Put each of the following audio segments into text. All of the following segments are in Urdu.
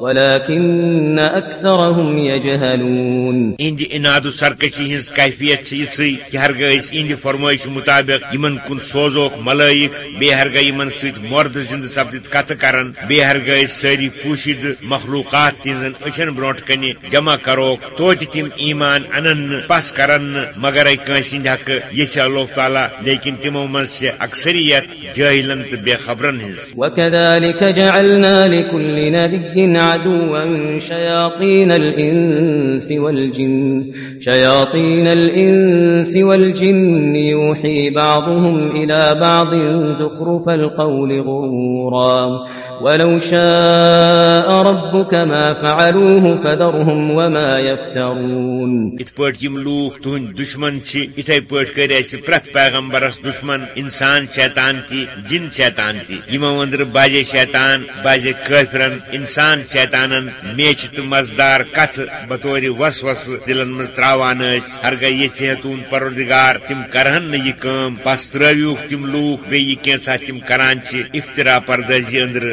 ولكن اكثرهم يجهلون. اند اناد سرکشی ہز کیفیت چھ کہ ہرگہ اس اند فرمائش مطابق یمن کن سوزوک ملائک بے ہرگہ یمن سیت مرد زند سپدت کت کرن بے ہرگہ اس ساری پوشید مخلوقات تیزن اچھن بروٹ کنی جمع کروک تو تم ایمان انن پس کرن مگر ای کنسند حق یہ اللہ تعالی لیکن تمو من سے اکثریت جاہلن تو بے خبرن ہز وكذلك جعلنا لكل نبي عدوا شياطين الإنس والجن شياطين الإنس والجن يوحي بعضهم إلى بعض ذكر القول غرورا ولو شاء ربك ما فعلوه فذرهم وما يفترون ات پٹ یم لوک تہند دشمن چھ اتھے پٹ کر اس پرت پیغمبرس دشمن انسان شیطان تی جن شیطان تی یم اندر باجے شیطان باجے کافرن انسان شیطانن میچ تو مزدار کت بطور وسوس دلن مز تراوان اس ہرگہ یہ تون پروردگار تم کرہن یہ کام پس ترویوک تم لوک بے یہ کینسا تم کران چھ افترا پردازی اندر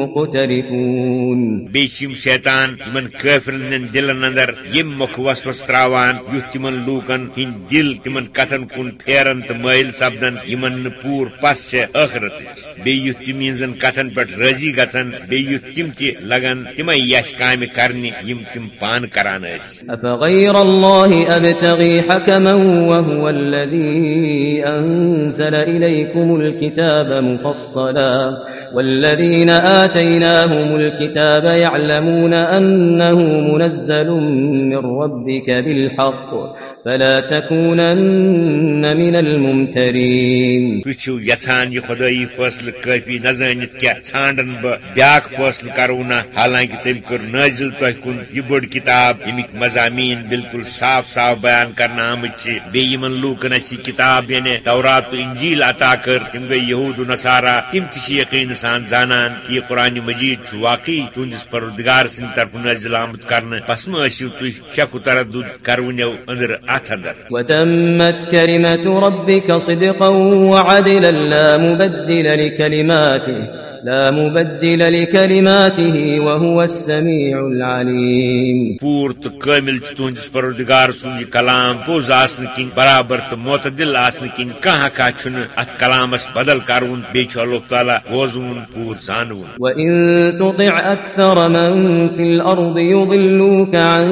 مقترفون بيشم شيطان من كافرن دلن اندر يم مخوص وستراوان يوت تمن لوكن هن دل تمن قتن كن پھیرن تو مائل سپدن يمن پور پس چھ آخرت بی یوت تمینزن قتن پٹ رضی گژھن بی یوت تم تہ لگن تم یش کامہ کرنی یم تم پان کران اس افغير الله ابتغي حكما وهو الذي انزل عليكم الكتاب مفصلا. والذين آتيناهم الكتاب يعلمون أنه منزل من ربك بالحق فلا تكونن من الممترين. تشو يسان يخدائي فصل كافي نزانت كا ژھانڈن بہ بیاکھ فصل کرونا حالانکہ تم کر نازل تہ کن یہ بڑ کتاب یمیک مضامین بالکل صاف صاف بیان کرنا آمت بی یمن لوکن اسی کتاب یعنی تورات و انجیل عطا کر، تم گئی یہود و نصارا تم تش یقین سان زانان کہ یہ قرآن مجید چھ واقعی تہندس پروردگار سن طرف نازل آمت کرنا پس ما ٲسِو تُہۍ شک و تردد کرونیو أندر۔ وتمت كلمة ربك صدقا وعدلا لا مبدل لكلماته لا مبدل لكلماته وهو السميع العليم۔ پور تو کامل تہندس پروردگار سن کلام پوز آسن کن برابر تو معتدل آسن کن کہاں کا چھن ات کلامس بدل کرون بیچ اللہ تعالی وزون پور زانون۔ وان تطع اكثر من في الارض يضلوك عن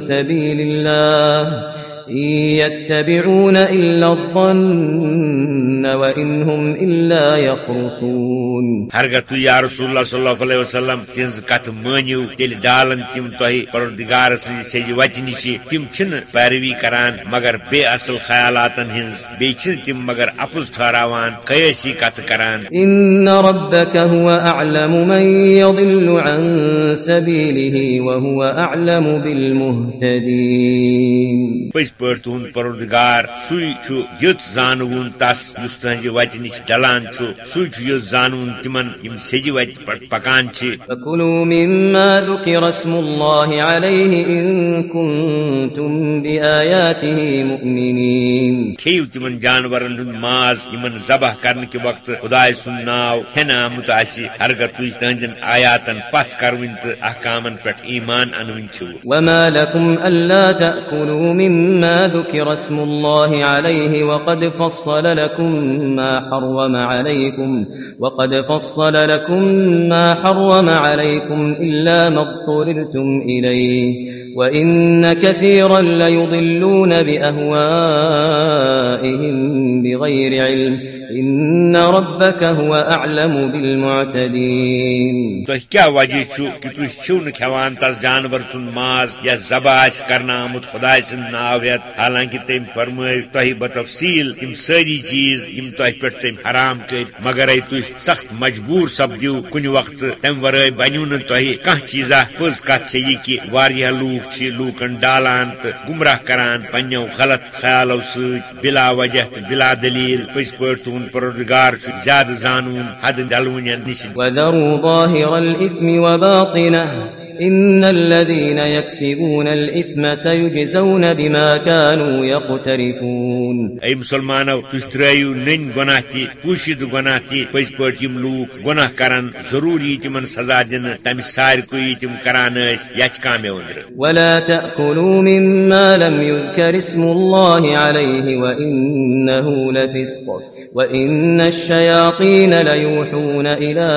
سبيل الله۔ يتبعون إلا الظن وإنهم إلا يخرصون هرگت يا رسول الله صلى الله عليه وسلم تنز کت مانیو تیل ڈالن تم تہ پروردگار سن سج وتہ نش تم چھ پیروی کران مگر بے اصل خیالاتن ہنز بی چھ تم مگر اپز ٹھہراوان قیاسی کت کران ان ربك هو اعلم من يضل عن سبيله وهو اعلم بالمهتدين پہ تہد پروردگار سی یت زانون تس تہذی وتہ نش ڈلان سی زانون تمن یم سجہ وتہ پہ پکان کھیو تمن جانورن ہند ماز یمن ذبح کرنے کے وقت خدائے سن ناو ہنا آمت ہرگر تھی تہندین آیاتن پس کرون تو احکامن پہ ایمان انون چھو وما لكم ألا تأكلوا مما ذكر اسم الله عليه وقد فصل لكم ما حرم عليكم وقد فصل لكم ما حرم عليكم إلا ما اضطررتم إليه وإن كثيرا ليضلون بأهوائهم بغير علم إن ربك هو أعلم بالمعتدين تو کیا وجہ چھو کہ تھی چھو ن کھوان تس جانور سن ماز یا ذبح آس کرنا آمت خدا سن ناویت؟ حالانکہ تم فرمائی تہ بتفصیل تم ساری چیز، یم تہ پہ تم حرام کر، مگر اے تھی سخت مجبور سپدیو کن وقت تم ورائے بنیو ن تہ کھانا چیزا پز کت یہ کہ واریاہ لوک لوکن ڈالان تو گمراہ کران پنو غلط خیالو ست بلا وجہ بلا دلیل پز پہ تہد پروردگار زیادہ زانون حد دلون نش وذروا ظاهر الاثم وباطنه. إن الذين يكسبون الإثم سيجزون بما كانوا يقترفون أي مسلمانو تستريو نن گناهتي پوشید گناهتي پز پٹ یم لوک گناہ کران ضروری تمن سزا دن تم سار کوئی تم کران اس یچ کامے وندر ولا تأكلوا مما لم يذكر اسم الله عليه وإنه لفسق وإن الشياطين ليوحون إلى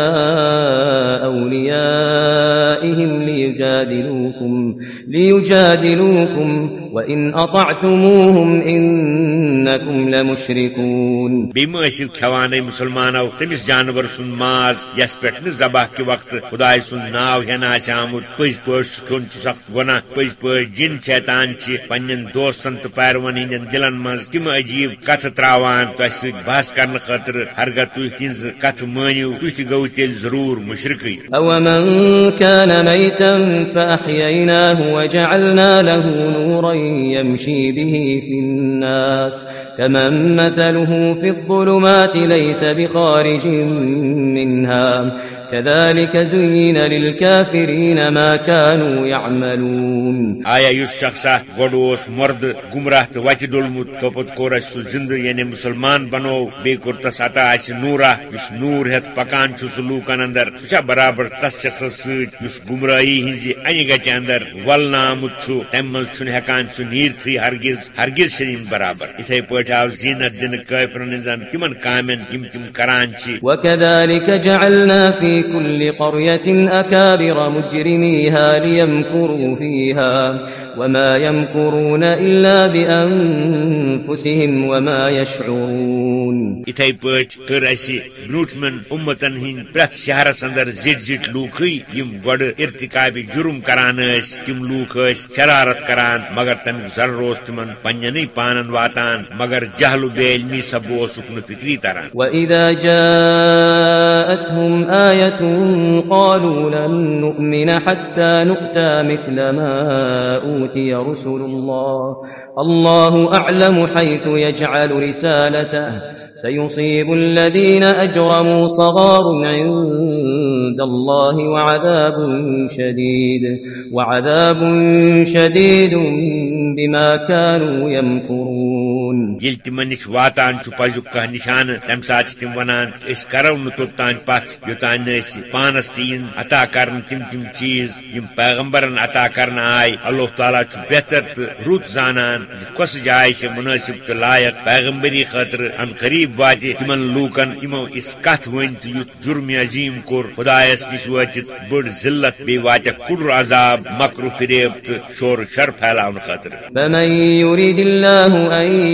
أوليائهم ليجادلوكم, ليجادلوكم وإن أطعتموهم إنكم لمشركون بما أسل كواني مسلمانو تمس جانور سن ماز يس پٹن زباہ کے وقت خدای سن ناو ہنا آمت۔ پز پہ کھن سخت گناہ پز پہ جن شیطان چھ پنن دوستن تو پیروان ہند دلن مز تم عجیب کت تراوان۔ تہ ست بحث کرنے خاطر ہرگہ تھی تہذ کت مانو تھی گو تیل ضرور مشرقی او من كان ميتا فأحييناه وجعلنا له نورا يمشي به في الناس كمن مثله في الظلمات ليس بخارج منها كذلك زين للكافرين ما كانوا يعملون. آیا یس شخصا گوڑ مرد گمراہ تو وتہ ڈولمت توپت کور اس زندہ یعنی مسلمان بنو بی کور تس عطا اس نورا اس نور ہت پکان چھ سہ لوکن اندر سہ برابر تس شخص ست اس گمراہی ہنزی ان گچ اندر ولنا آمت چھ تم مز چھ ہکان سہ نیرتھی ہرگز ہرگز شرین برابر۔ اتھے پٲٹھۍ آو زینت دن کافرن زن تمن کامن یم تم کران چھ وكذلك جعلنا في كل قرية أكابر مجرميها ليمكروا فيها وما يمكرون إلا بأنفسهم وما يشعرون اتھے پٲٹھۍ کٔر اَسہِ برٛونٛٹھمٮ۪ن اُمتن ہٕنٛدۍ پرٛٮ۪تھ شہرس انٛدر زِٹھۍ زِٹھۍ لوٗکھٕے یِم گۄڈٕ ارتقابِ جُرم کران ٲسۍ تِم لوٗکھ ٲسۍ شرارت کران مگر تمیُک ضرر اوس تِمن پننٮ۪نٕے پانن واتان مگر جہل بے علمی سب اوسُکھ نہٕ فِکری تران۔ وإذا جاءتهم آية قالوا لن نؤمن حتى نؤتى مثل ما أوتي أوتي رسل الله. الله أعلم حيث يجعل رسالته. سيصيب الذين أجرموا صغار عند الله وعذاب شديد. وعذاب شديد بما كانوا يمكرون. يل تمن نش واتان چھ کہ نشان تم سات تم ونان اس کرو ن توتان پس یوتان نس پانس تین عطا کرن تم تم چیز یم پیغمبرن عطا کرن آئی اللہ تعالی چھ بہتر تو رت زانان کس جائے چھ مناسب تو لائق پیغمبری خاطر ان قریب واتہ تمن لوکن یمو اس کت ون تو یت جرم عظیم کور خدایس نش واتت بڑ ذلت بی واتہ کڑر عذاب مکر فریب تو شور شر پھیلاون خاطر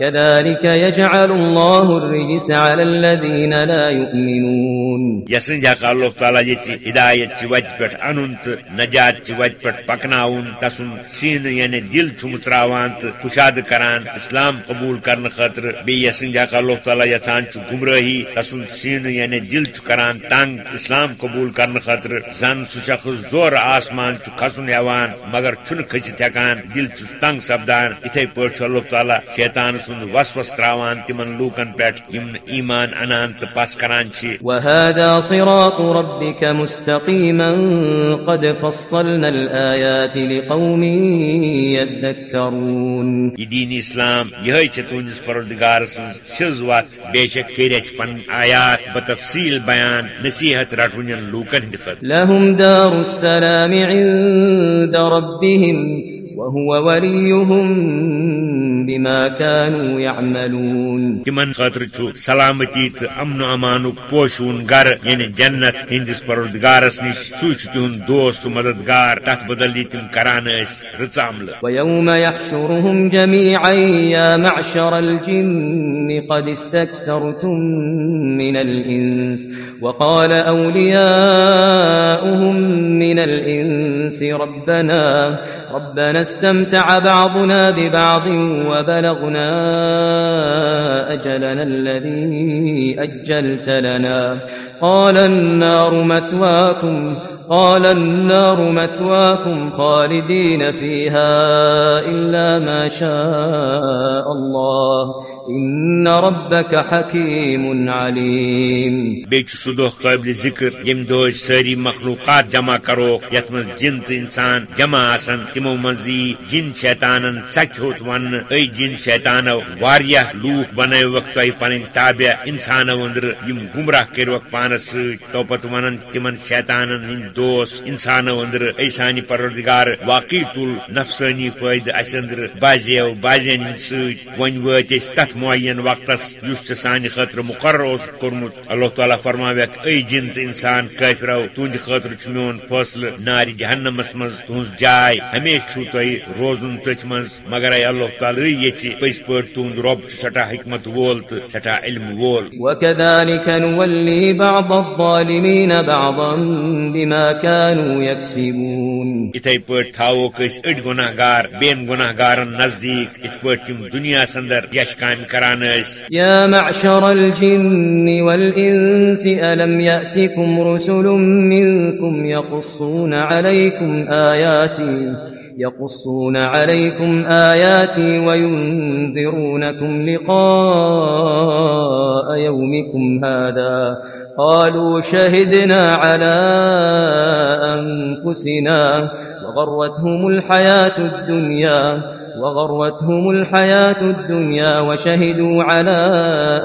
كذلك يجعل الله الرجس على الذين لا يؤمنون. يسن جاك الله تعالى يتي هداية وجه پٹ انن نجات وجه پٹ پکناون، تسن سین یعنی دل چمتراوان تو کشاد کران اسلام قبول کرن خاطر بی یسن جاك الله تعالى یسان چ گمراہی، تسن سین یعنی دل چ کران تنگ اسلام قبول کرن خاطر زن سہ شخص زور آسمان چ کھسن یوان، مگر چھن کھسیت ہکان دل چ تنگ سپدان، اتھے پٲٹھۍ اللہ تعالیٰ شیطان سن وسوس تراوان تمن لوکن پٹ یم ایمان انان تو پس کران چھ۔ وهذا صراط ربك مستقيما قد فصلنا الآيات لقوم يذكرون۔ یہ دین اسلام یہ پروردگار سن سز وت بے شک کر اس پن آیات بتفصیل بیان نصیحت رٹون لوکن ہند لهم دار السلام عند ربهم وهو وليهم بما كانوا يعملون. تمن خاطر چھو سلامتی تو امن و امان پوشون گر یعنی جنت ہندس پروردگارس نش سہ تہد دوست مددگار تت بدل یہ تم کران رچ عمل ويوم يحشرهم جميعا يا معشر الجن قد استكثرتم من الإنس وقال أولياؤهم من الإنس ربنا ربنا استمتع بعضنا ببعض وبلغنا أجلنا الذي أجلت لنا. قال النار مثواكم قال النار مثواكم خالدين فيها إلا ما شاء الله. ان ربك حكيم عليم. بیچ سہ دہ قابل ذکر، یم دہ ساری مخلوقات جمع کرو. یت جن انسان جمع آسن تمو مزی، جن شیطانن ثچ ہوت ون. اے جن شیطانو، واریہ لوک بنوک تہ پن تابع انسانو اندر، یم گمراہ کروک پانس ست تو پت ونن تمن شیطانن ہند دوست انسانو اندر اے سانی پروردگار واقعی تل نفسانی فائدہ اس اندر بازیو بازین ہند ست ون وت تت معین وقت اس سان خاطر مقرر اس کورمت اللہ تعالیٰ فرماویک اے جن تو انسان قافرو تہند خاطر میون فاصل نار جہنمس مز تہذ جائے ہمیشہ چھو تہ روزن تچ مز۔ مگر اے اللہ تعالیٰ یچ پز پہ تہد رب سٹھا حکمت وول تو سٹھا علم وول۔ وكذلك نولي بعض الظالمين بعضا بما كانوا يكسبون. اتھے پہ تھوک اڑ گناہ گار بین گناہ گارن نزدیک ات پہ تم دنیا اندر یش کام کران يا معشر الجن والإنس ألم يأتكم رسل منكم يقصون عليكم آياتي يقصون عليكم آياتي وينذرونكم لقاء يومكم هذا قالوا شهدنا على أنفسنا وغرتهم الحياة الدنيا وغرتهم الحياة الدنيا وشهدوا على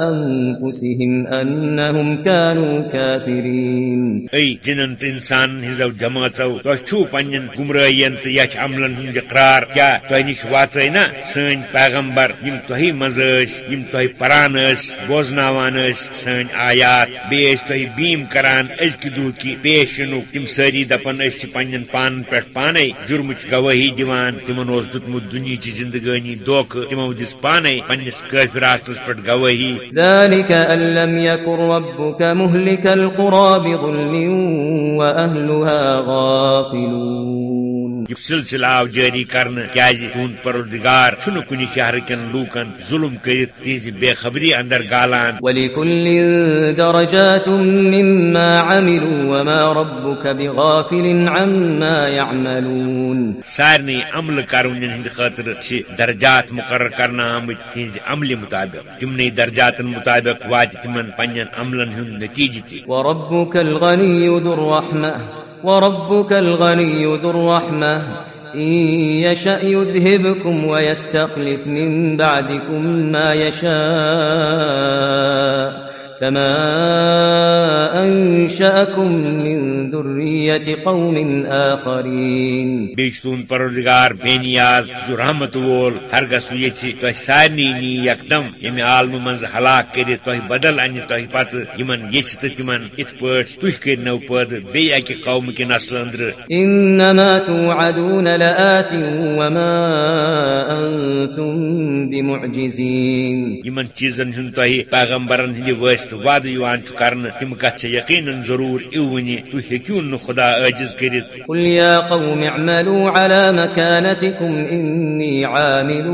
أنفسهم أنهم كانوا كافرين. أي جننت إنسان هزو جماعتو، تو پنن گمرائین، تو عملن ہند اقرار کیا تہ نش سن پیغمبر، یم تہی مزس یم تہی پران اس سن آیات بیس تہی بیم کران ازکی دو کی پیشنو تم سری دپن اس پنن پان پٹ پانے جرمچ گواہی دیوان تمن اوس دتمت دنیا چی زندگانی دوک تمو دس پانے پنس کافر آسنس پٹ گواہی۔ ذالک ان لم یکر ربک مہلک القرى بظلم واهلها غافلون۔ یہ سلسلہ آو جاری کرنا کیازِ تہد پروردگار چھن کن شہر کن لوکن ظلم کرت تیز بے خبری اندر گالان۔ ولكل درجات مما عملوا وما ربك بغافل عما يعملون۔ سارنی عمل کرون ہند خاطر چھ درجات مقرر کرنا آمت تہذ عمل مطابق۔ تمنی درجات مطابق وات تمن پنن عملن ہند نتیجہ تھی وربك الغني ذو وربك الغني ذو الرحمة. إن يشأ يذهبكم ويستخلف من بعدكم ما يشاء. كما انشأكم من ذرية قوم آخرين بیشتون پروردگار بینیاز جو رحمت وول ہرگس یچ تو سارنی نی یکدم یم عالم منز ہلاک کر تو بدل ان تو پت یمن یچ تو تمن ات پٹ تو کرنو پد بی اک قوم کی نسل اندر۔ انما توعدون لآت وما انتم بمعجزين یمن چیزن ہن تو پیغمبرن ہندی وست وعد یوان کرن تم کت یقینا ضرور ایونی تو ہیکیون خدا عاجز کرت قل يا قوم اعملوا على مكانتكم عامل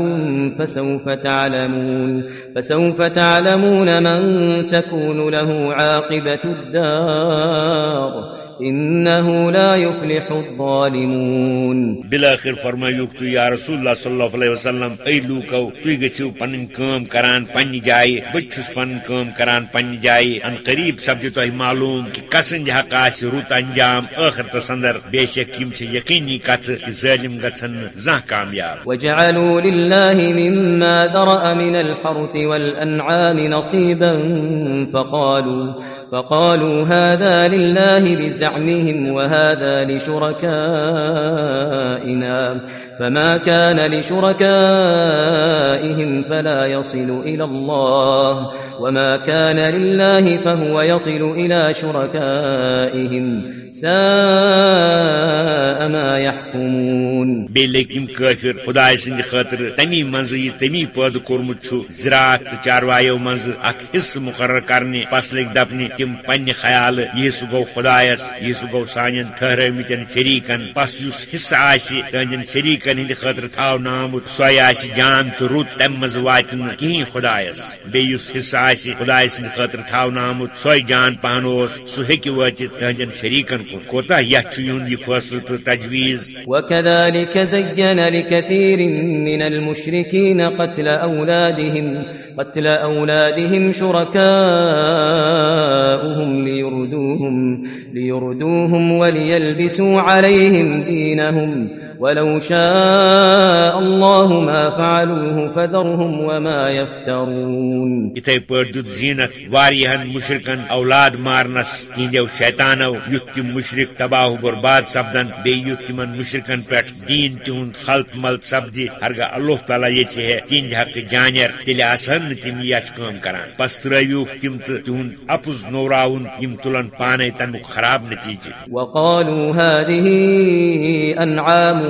فسوف تعلمون فسوف تعلمون من تكون له عاقبة الدار. انه لا يفلح الظالمون. بالاخر فرمایوک تو یا رسول اللہ صلی اللہ علیہ وسلم ای لوکو تو گچو پن کام کران پن جائے بچس پن کام کران پن جائے ان قریب سبد تو معلوم کہ کسن حق اس روت انجام اخر تصندر بے شک یم چھ یقینی کت ظالم گسن زہ کامیاب۔ وجعلوا لله مما ذرأ من الحرث والانعام نصيبا فقالوا فقالوا هذا لله بزعمهم وهذا لشركائنا فما كان لشركائهم فلا يصل إلى الله وما كان لله فهو يصل إلى شركائهم ساء ما يحكمون بلکم کافر خدا سند خاطر تمی منز یہ تمی پود کورمت زراعت تو چاروایو منز اخ حصہ مقرر کرنے پس لگ تم پنہ خیال یہ گو خدایس یہ گو سان ٹھہرمتن شریکن، پس اس حصہ آسی تہذین شریکن ہند خاطر تھو نامت سوے آسی جان تو رت تم مز وات کہین خدایس۔ بیس حصہ آسی خدا سند خاطر تھو نامت سوے جان پہن اس سہ ہیکہ واتت تہذین شریکن کوتا یہ یہ فیصلہ تو تجویز۔ وكذلك زين لكثير من المشركين قتل أولادهم قتل أولادهم شركاؤهم ليردوهم ليردوهم وليلبسوا عليهم دينهم ولو شاء الله ما فعلوه فذرهم وما يفترون. پٲٹھۍ دیُت زیٖنت واریاہن مشرکن اولاد مارنس تہنٛدیو شیطانو تِم مشرک تباہ و برباد سپدن بیٚیہِ یُتھ تِمن مشرکن پٮ۪ٹھ دیٖن تِہُنٛد خلط ملط سپدِ ہرگاہ اللہ تعالیٰ یژھِ ہے تہنٛدِ حقہٕ جانیر تیٚلہِ آسہن نہٕ تِم یہِ اچھِ کٲم کران پس ترٲوِوکھ تِم تہٕ تِہُنٛد اپُز نوراوُن یِم تُلن پانے تمیُک خراب نتیجہ وقالوا هذه أنعام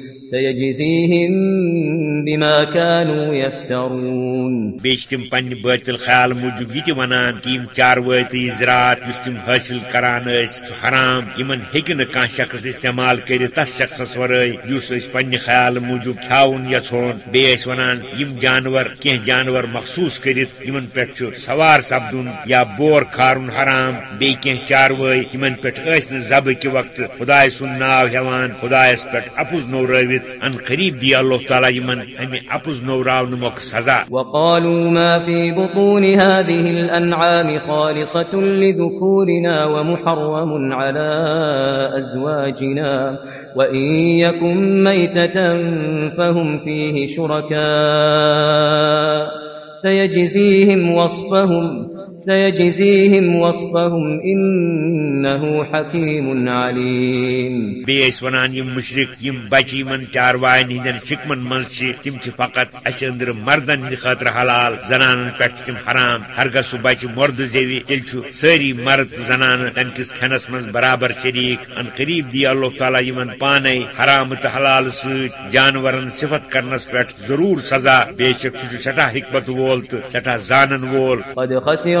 سيجزيهم بما كانوا يفترون. بيشتم پن باطل خیال موجب یہ ونان کہ یم چاروتی زراعت اس تم حاصل کران اس حرام یمن ہیکہ نہ کان شخص استعمال کر تس شخص ورٲے یس اس پن خیال موجب کھاون یژھون بیٚیہِ ٲسۍ ونان یم جانور کینٛہہ جانور مخصوص کٔرِتھ یمن پٮ۪ٹھ چھُ سوار سپدُن یا بور کھارُن حرام بیٚیہِ کینٛہہ چاروٲے تِمن پٮ۪ٹھ ٲسۍ نہٕ ذبح کہِ وقتہٕ خداے سُنٛد ناو ہٮ۪وان خدایس پٮ۪ٹھ اپُز نوٚرٲوِتھ ان قریب دی اللہ تعالی یمن ہمیں اپز نوراو نمک سزا۔ وقالوا ما في بطون هذه الانعام خالصة لذكورنا ومحرم على ازواجنا وان يكن ميتة فهم فيه شركاء، سيجزيهم وصفهم سيجزيهم وصفهم إنه حكيم عليم. بيس ونان يم مشرك يم بچي من چاروائن هندن شکمن من تم چھ فقط اس اندر مردن ہند خاطر حلال زنان پٹ تم حرام سہ بچہ مرد زیوی تیل چھ ساری مرد زنان تم کس کھنس من برابر شریک ان قریب دی اللہ تعالی یمن پانے حرام تو حلال جانورن صفت کرنس پٹ ضرور سزا بے شک سہ سٹھا حکمت وول تو سٹھا زانن وول. قد خسر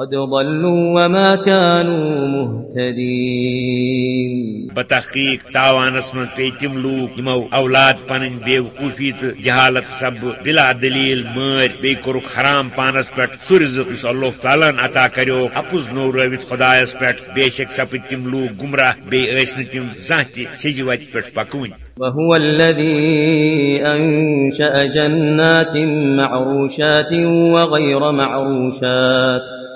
قد ضلوا وما كانوا مهتدين. بتحقیق تاوانس من پی تم لوگ یمو اولاد پن بیوقوفی تو جہالت سب بلا دلیل مر بی کورک حرام پانس پہ سہ رزق اس اللہ تعالیٰ عطا کرو اپز نو روت خدایس پہ بے شک لوگ گمراہ بی ٲسۍ نہٕ تم زانٛہہ تہِ سیٚزِ وتہِ پٮ۪ٹھ پکوٕنۍ وهو الذي أنشأ جنات معروشات وغير معروشات.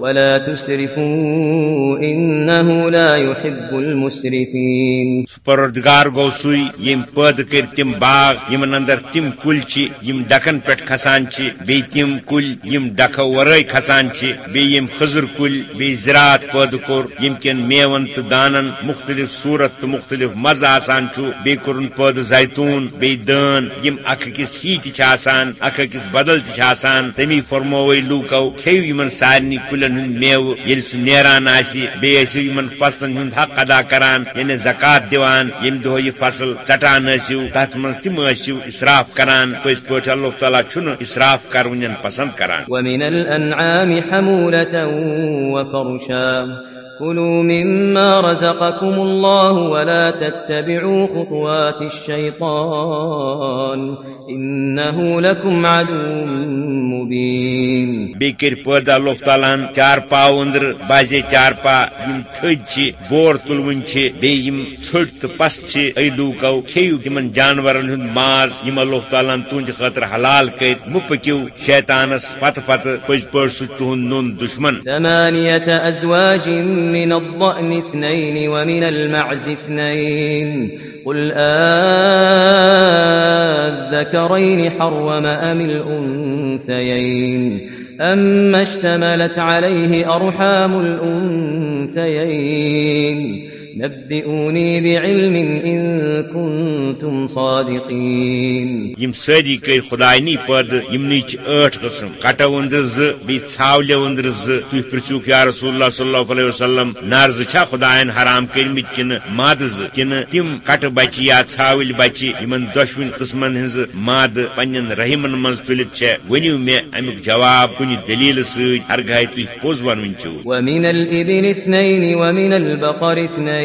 ولا تسرفوا انه لا يحب المسرفين. پروردگار گو سوی یم پد کر تم باغ، یم اندر تم کل چھ یم ڈکن پٹ کھسان چھ بی تم کل، یم ڈکو ورے کھسان چھ بی یم خضر کل، بی زراعت پد کور، یم کن میون تو دانن، مختلف صورت تو مختلف مزہ آسان چھ بی کرن پد زیتون، بی دان، یم اکھ کس ہی تہ آسان، اکھ کس بدل تہ آسان، تمی فرموے لوکو کھیو یمن سارنی کل نازلن ہند میو یعنی یل سہ نیران بیسو یمن فصلن ہند حق ادا کران یعنی زکات دیوان، یم دہ یہ فصل ٹٹان ٲسِو تتھ منٛز تم ٲسِو اسراف کران پٔزۍ پٲٹھۍ اللہ تعالیٰ چھُنہٕ اسراف کرونین پسند کران۔ ومن الأنعام حمولة وفرشا۔ كلوا مما رزقكم الله ولا تتبعوا خطوات الشيطان إنه لكم عدو مبين بكر پد الله تعالى چار پا اندر بازي چار پا یم تھج بور تلون بیم ژھٹ تو پس اے لوکو کھیو تمن جانورن ہند ماز یم اللہ تعالیٰ تہند خاطر حلال کر مپکیو شیطانس پت پت پز پہ سہ تہند نون دشمن. ثمانية أزواج من الضأن اثنين ومن المعز اثنين قل آذكرين حرم أم الأنثيين. أما اشتملت عليه أرحام الأنثيين. نبئوني بعلم إن كنتم صادقين يم سادي كي خدايني پد يم نيچ اٹھ قسم۔ کٹو وندر ز بي ژھاولے وندر ز۔ تو پرچوک یا رسول الله صلی الله علیه وسلم نارز چھا خداین حرام کرمت کن ماد ز کن۔ تم کٹ بچی یا ژھاول بچی یمن دشوین قسمن ہنز ماد پنن رحمن منز تلت چھ۔ ونیو می امیک جواب کنی دلیل سۭتۍ ہرگاہ تُہۍ پوٚز وَنوٕنۍ چھِو ومن الإبل اثنين ومن البقر اثنين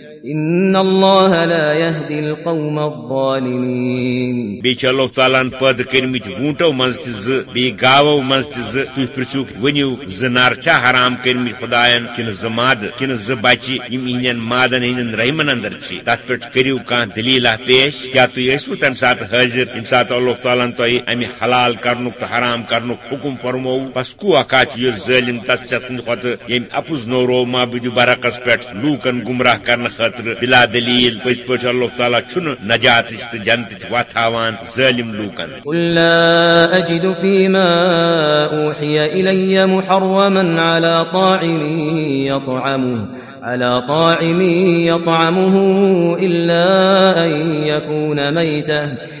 ان الله لا يهدي القوم الظالمين بیچ اللہ تعالیٰ پد کرمت وونٹو مز تہ بی گاو مز تہ تھی پرچوک ونیو ز نارچا حرام کرمت خدائن کن ز ماد، کن ز بچی یم این مادن ہند رحمن اندر چی؟ تت پہ کرو کان دلیل پیش، کیا تھی ٲسوٕ تمہ سات حاضر یم سات اللہ تعالیٰ تہ امہ حلال کرنک تو حرام کرنک حکم فرمو بس کو اکا چھ ظالم تس چسن کھت یم اپز نورو معبود برعکس پہ لوکن گمراہ کرنے خاطر خاطر بلا دلیل پز پہ اللہ تعالیٰ چھ نجات جنت وت ہاان ظالم لوکن لا اجد فيما اوحي الي محرما على طاعم يطعمه، على طاعم يطعمه يكون ميتا.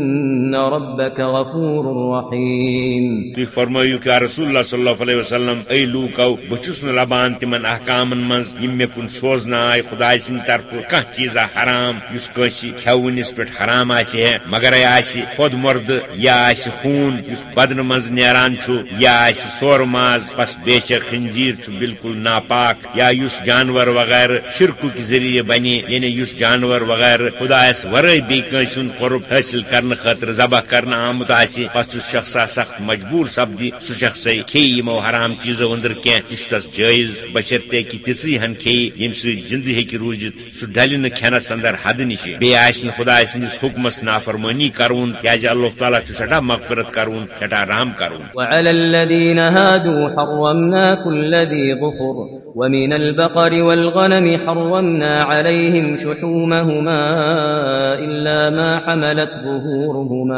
ربك غفور رحيم تي فرمایو کہ رسول الله صلى الله عليه وسلم اي لوکو بچس نہ لبان تمن احکامن منز، یم مے کن سوزنا آئی خدای سن طرف کان چیز حرام، یس کسی کھونس پٹ حرام آسی ہے، مگر آسی خود مرد یا آسی خون، یس بدن منز نیران چھو یا آسی سور ماز، پس بیچر خنجیر چھو بالکل ناپاک، یا یس جانور وغیرہ شرکو کی ذریعہ ذریعہ بنی یعنی اس جانور وغیرہ خداس ورے بیس قرب حاصل کرنے خاطر ذبح کرنا آمت آسی پس اس شخص سخت مجبور سپدی سہ شخص کھی یمو حرام چیزو اندر کی تہ تس جائز بشرتے کہ تیژی ہن کھی یم سی زندہ ہیکہ روزت سہ ڈل نہ کھینس اندر حد نش بی آس خدا سندس حکمس نافرمانی کرون کیاز اللہ تعالیٰ سٹھا مغفرت کرون سٹھا رحم کرون۔ ومن البقر والغنم حرمنا عليهم شحومهما إلا ما حملت ظهورهما.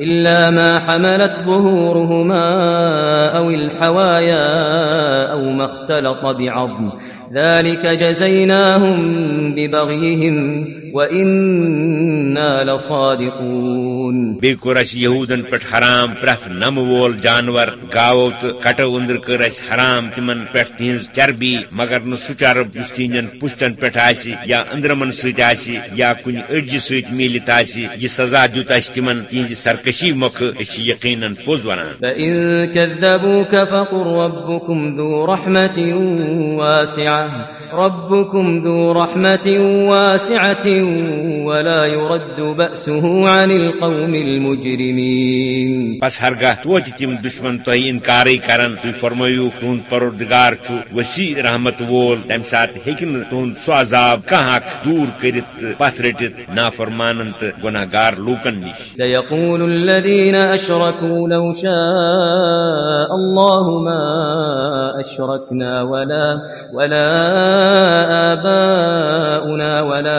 إلا ما حملت ظهورهما أو الحوايا أو ما اختلط بعظم ذلك جزيناهم ببغيهم وإنا لصادقون پٹ حرام پرف نم وول جانور گاو تو کٹو اندر کر اس حرام تمن پٹ تینز چربی مگر نو سچارب اس تینجن پشتن پٹ آسی یا اندرمن سوچ آسی یا کن اجی سوچ میلیت آسی یہ سزا دیت اس تمن تینز سرکشی یقینا پوز ونان ربكم ذو رحمة واسعة ربكم ذو رحمة واسعة ولا يرد بأسه عن القوم المجرمين. بس ہرگاہ توتہ تم دشمن تہ انکار کران تھی فرمایو تہد پروردگار وسیع رحمت وول. تمہ سات ہیکہ تہد سہ عذاب کھانا دور کرت پتھ رٹت نافرمانن تو گناہ گار لوکن نش سيقول الذين أشركوا لو شاء الله ما أشركنا ولا ولا آباؤنا ولا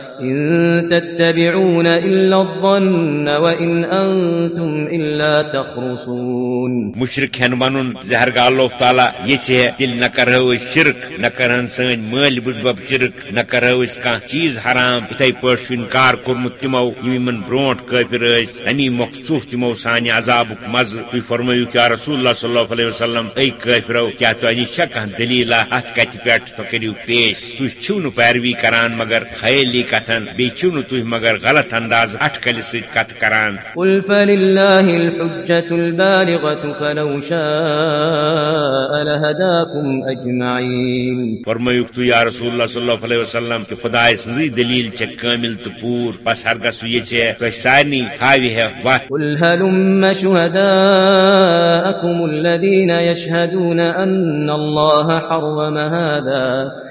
إن تتبعون إلا الظن وإن أنتم إلا تخرصون. مشرك هن ونن الله تعالى يسيه تل نكره شرك نكرهن سن مال بڑبب شرك نكره كان چیز حرام اتاي پرش انکار کرمت تمو يمن برونٹ کافر اس تنی مخصوص تمو ساني عذابك مز تو فرمایو کہ رسول الله صلی الله علیه وسلم اي کافرو کیا تو نش کان دلیل ات کت پٹ تو کریو پیش تو چھو نو کران مگر خیلی کت کتن بی تھی مگر غلط انداز اٹکل ست کت کران۔ قل فلله الحجة البالغة فلو شاء لهداكم اجمعين فرمایوک تو یا رسول اللہ صلی اللہ علیہ وسلم کہ خدا سنزی دلیل چ کامل تو پور پس ہر گس یہ چھ تو ہاوی ہے واہ قل هلم شهداءكم الذين يشهدون ان الله حرم هذا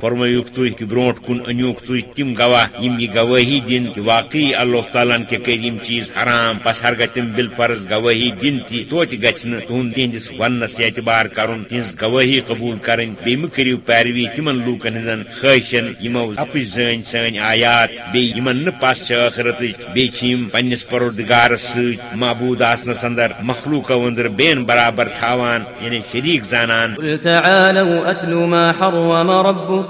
فرمایوک تھی کہ برونٹ کن انیوک تھی تم گواہ یم یہ گواہی دن کہ واقعی اللہ تعالیٰ کے چیز حرام. پس ہر تم بل فرض گواہی دن تھی توتہ گھن تہد تہندس ونس اعتبار کرن تہذ گواہی قبول کریں بی پیروی تمن لوکن ہزن خواہشن یمو اپز زن سن آیات. بیمن نس ٲخرت بیم پنس پروردگار ست معبود آسنس اندر مخلوق اندر بین برابر تھاوان یعنی شریک زانان. قل تعالوا اتل ما حرم ربكم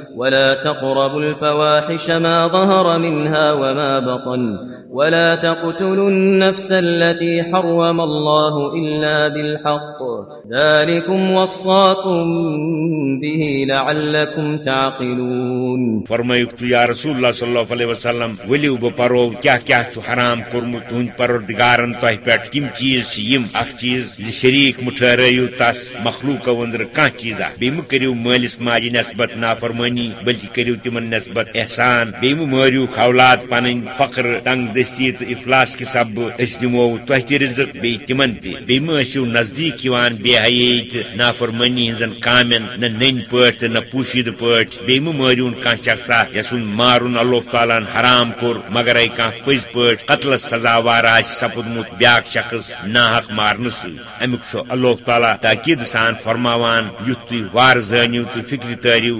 ولا تقربوا الفواحش ما ظهر منها وما بطن ولا تقتلوا النفس التي حرم الله إلا بالحق ذلكم وصاكم به لعلكم تعقلون فرمائك تو يا رسول الله صلى الله عليه وسلم وليو بپرو، کیا کیا چھ حرام کرمت تہند پروردگارن تہ پٹ کم چیز یم اخ چیز شریک مٹھرایو تس مخلوق وندر کان چیز بیم کریو مالس ماجی نسبت نافرمانی بلکہ کریو تمن نسبت احسان بیم مریو اولاد پنن فقر، تنگ دستی تو افلاس کے سب اس دمو تہ رزق بی تمن تہ بیم نزدیک یوان بے حیات نافرمانی ہنزن کامن نہ نن پٹ نہ پوشید پٹ بیم مریون کان شخصا یسن مارون اللہ تعالی حرام کور مگر ای کان پز پٹ قتل سزا وار آس سپدمت شخص ناحق مارن ست امیک اللہ تعالی تاکید سان فرماوان، یت تھی وار زانیو تو فکر تاریو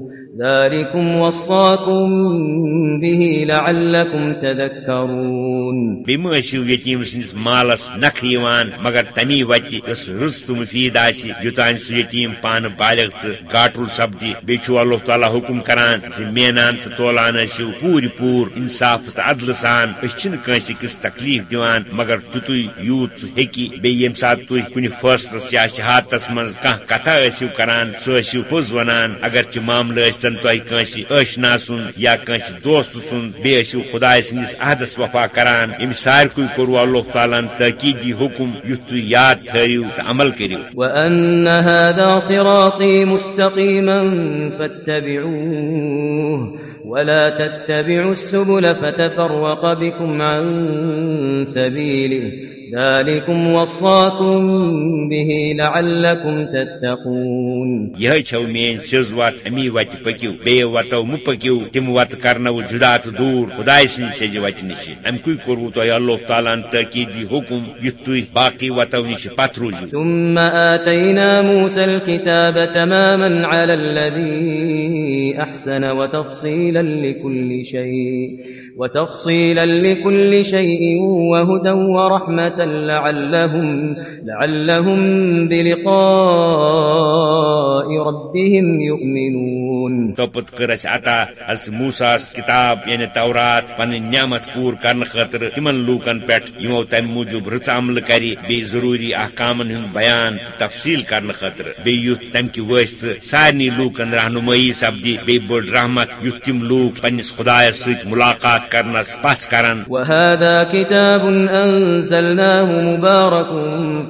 ذلكم وصاكم به لعلكم تذكرون. بمشو یتیم سنس مالس نخ یوان مگر تمی وتی اس رست مفید آسی یوتان سو یتیم پان بالغ تو گاٹل سپدی بیچو اللہ تعالی حکم کران زی تولان اسو پوری پور انصاف تو عدل سان اس چن کنسی کس تکلیف دیوان، مگر تو یوت ہیکی بی یم سات تو کنی فیصلس یا شہادتس من کان کتھا اسو کران، سو اسو پوز ونان اگر چ معاملہ استن تو کنسی اشنا سن یا کنسی دوست سن بی اسو خدا سنس عہدس وفا کران۔ ام سار کوئی کرو اللہ تعالی تاکیدی حکم یت یاد تھریو تو عمل کریو۔ ولا تتبعوا السبل فتفرق بكم عن سبيله ذلكم وصاكم به لعلكم تتقون. یہ چھو مین سز وت امی وت پکیو بی وتو م پکیو تم وت کرنو جدا تو دور خدائے سن سج وت نش ام کوئی کرو تو اللہ تعالیٰ تاکیدی حکم یت تھی باقی وتو نش پت روزو ثم آتينا موسى الكتاب تماما على الذي أحسن وتفصيلا لكل شيء وتفصيلا لكل شيء وهدى ورحمة لعلهم, لعلهم بلقاء ربهم يؤمنون. توپت کرس عطا اس موساس کتاب یعنی تورات پن نعمت پور کرن خاطر تمن لوکن پٹ یمو تم موجب رچ عمل کری بی ضروری احکامن ہند بیان تفصیل کرن خاطر بی یوت تم کی وست سارنی لوکن رہنمائی سبدی بی بڑ رحمت یوت تم لوک پنس خدایس سۭتۍ ملاقات کرنس پس کرن وهذا كتاب أنزلناه مبارك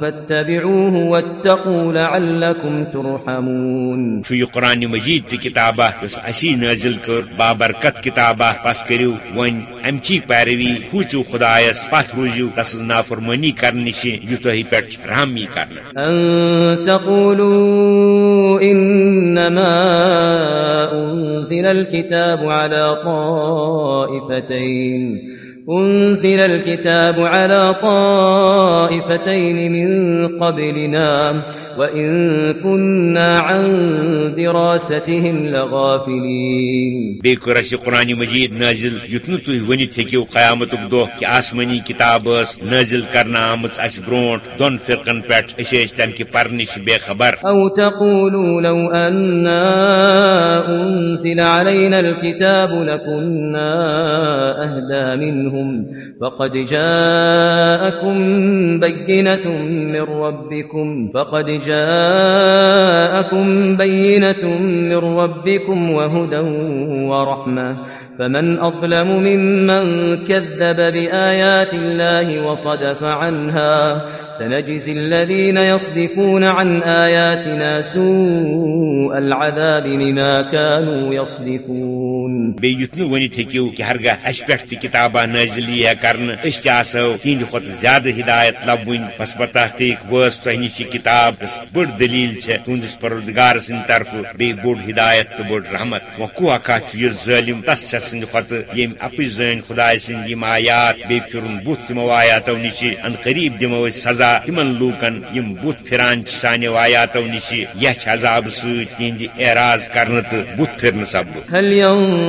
فاتبعوه واتقوا لعلكم ترحمون. شو یہ قرآن مجید تہ کتابہ اس اسی نازل کر بابرکت کتابہ پس کریو ون امچی پیروی ہوچو خدایس پت روزیو تس نافرمانی کرنے نش یہ تہ پہ رحمی کرنا أن تقولوا إنما أنزل الكتاب على طائفتين أنزل الكتاب على طائفتين من قبلنا. وإن كنا عن دراستهم لغافلين اس قرآن مجید نازل یتن تھی ونت ہیکو قیامت دہ کہ آسمانی کتاب اس نازل کرنا آمت اس برونٹ دون فرقن پٹ اس تم کی پرنش بے خبر۔ أو تقولوا لو أنا أنزل علينا الكتاب لكنا أهدى منهم فقد جاءكم بينة من ربكم فقد جاءكم بينة من ربكم وهدى ورحمة فمن أظلم ممن كذب بآيات الله وصدف عنها سنجزي الذين يصدفون عن آياتنا سوء العذاب بما كانوا يصدفون بیتن ونت ہیکو کہ ہرگاہ اس پہ تہ کتابہ نازلی کرن، اس تہ آسو تہند کھت زیادہ ہدایت لبن بس بتحقیق وس تہ نش کتاب یس بڑ دلیل چھ تہندس پروردگار سن طرف بی بوڑ ہدایت تو بوڑ رحمت۔ و کو اکا چھ یہ ظالم تس شخص سند کھت یم اپی زین خدای سند یم آیات بی پھرن بوت تمو آیاتو نش ان قریب دمو سزا تمن لوکن، یم بوت پھران چھ سانہ آیاتو نش یہ چھ عذاب سۭتۍ تہند اعراض کرن تو بوت پھرن سبب۔ هل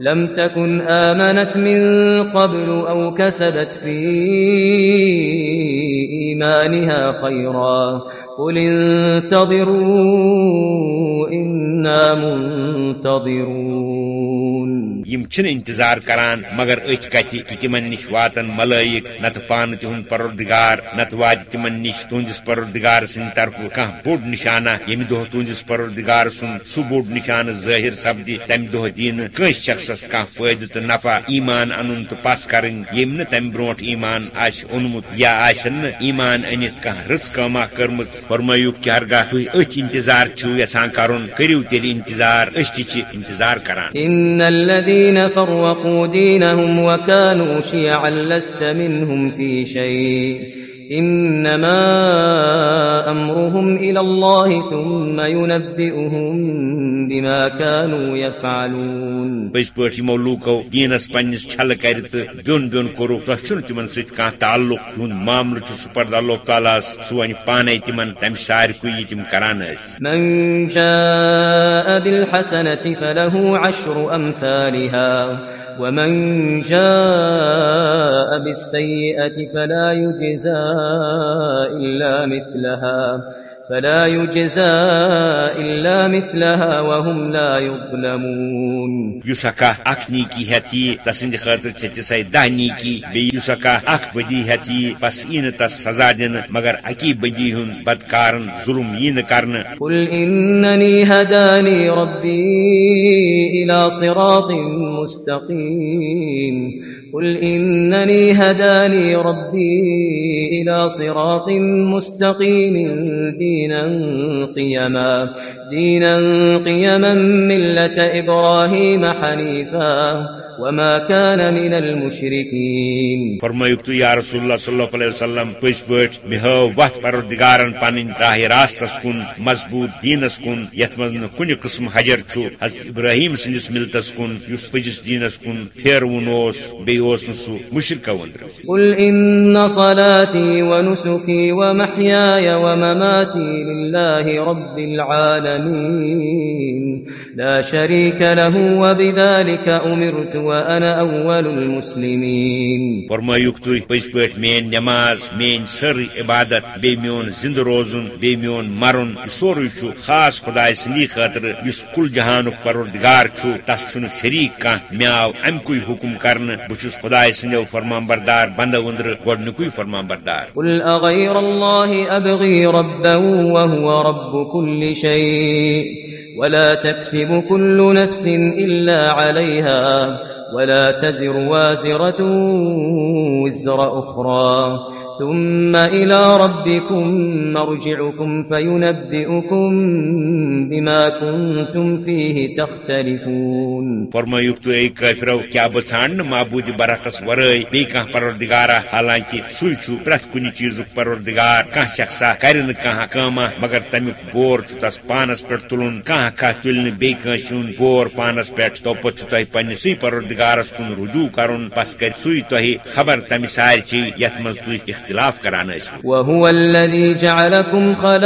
لم تكن آمنت من قبل أو كسبت في إيمانها خيرا قل انتظروا، إنا منتظرون۔ یم چھن انتظار کران، مگر اتھ کتھ کہ تمن نش واتن ملائک نت پان تہند پروردگار نت وات تمن نش تہندس پروردگار سن طرف کان بوڑ نشانہ یم دہ تہندس پروردگار سن سہ بوڑ نشانہ ظاہر سپدی تم دہ دین کنس شخصس کان فائدہ تو نفع، ایمان انن تو پس کرن یم نہ تم برونٹ ایمان آس اونمت یا آسن ایمان انت کان رس کما کرمت فرمائیو کہ تھی انتظار چھو یژھان کرن کریو تیل انتظار چھ انتظار کران. الذين فرقوا دينهم وكانوا شيعا لست منهم في شيء. الله ثم ينبئهم بما كانوا يفعلون. پز پٲٹھۍ یِمو لوٗکو دیٖنس پننس چھلہٕ کرِ تہٕ بیوٚن بیوٚن کوٚرُکھ تۄہہِ چھُنہٕ تِمن سۭتۍ کانٛہہ تعلُق تِہُنٛد معاملہٕ چھُ سُپرد اللہ تعالیٰ ہس سُہ وَنہِ پانے تِمن تمہِ سارکُے یہِ تِم کران ٲسۍ۔ من جاء بالحسنة فله عشر أمثالها ومن جاء بالسيئة فلا يجزى إلا مثلها۔ فلا يجزى إلا مثلها وهم لا يظلمون. يسكا اخ نيكي هتي تسند خاطر چتساي دا نيكي بي يسكا اخ بدي هتي بس ان تس سزا دين مگر اكي بدي هن بدكارن ظلم ين كارن قل انني هداني ربي الى صراط مستقيم قل إنني هداني ربي إلى صراط مستقيم دينا قيما دينا قيما ملة إبراهيم حنيفا وما كان من المشركين فرمایوک تو یا رسول اللہ صلی اللہ علیہ وسلم پس پٹ مہو وقت پروردگارن پن راہ راستس کن مضبوط دینس کن یت مز کن قسم حجر چھو حضرت ابراہیم سندس ملتس کن اس پجس دینس کن پھیرون اس بی اس سو مشرکہ وندر قل ان صلاتي ونسكي ومحياي ومماتي لله رب العالمين لا شريك له وبذلك امرت وانا اول المسلمين. فرمایوک پس پٹ مین نماز مین سر عبادت بے میون زند روزن بے میون مرن سوری چھ خاص خدا سندی خاطر اس کل جہان پروردگار چھ تس چھ شریک کان میاو ام کوئی حکم کرن بچس خدا سندو فرمان بردار بند وندر گڈنکوئی فرمان بردار قل اغير الله ابغي ربا وهو رب كل شيء ولا تكسب كل نفس الا عليها. ولا تزر وازرة وزر أخرى. ثم إلى ربكم مرجعكم فينبئكم بما كنتم فيه تختلفون. فرمایوک تو اے کافرو، کیا بچان معبود برعکس ورائے بی کان پروردگارا، حالانکہ سوئی چھو پرت کنی چیزو پروردگار کان شخصا کرن کان کاما، مگر تمیک بور چھو تس پانس پر تلن کان کا تلن بی کان شون بور پانس پر تو پت چھو تای پنی سی پروردگارس کن رجوع کرن، پس کر سوئی تو خبر تمی ساری چی یت مز تو اختلاف اختلاف کرانا اس میں وهو الذي جعلكم خلائف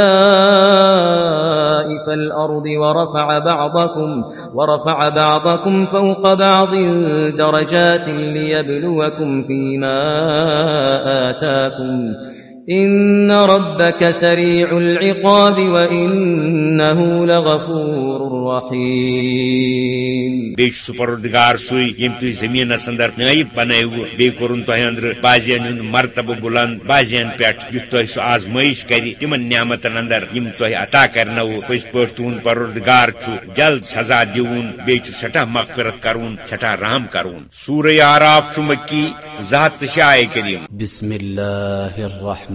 الارض ورفع بعضكم ورفع بعضكم فوق بعض درجات ليبلوكم فيما آتاكم إن ربك سريع العقاب وإنه لغفور رحيم بیش سپردگار سوی یم تو زمین اندر نائب بنائیو بی کرن تو اندر بازیان ہند مرتبہ بلند بازیان پیٹ یت تو سو آزمائش کری تمن نعمتن اندر یم تو عطا کرنو پس پٹ تون پروردگار چھو جلد سزا دیون بی چھ سٹا مغفرت کرون سٹا رحم کرون۔ سورہ آراف چھ مکی ذات شاہ کریم۔ بسم اللہ الرحمن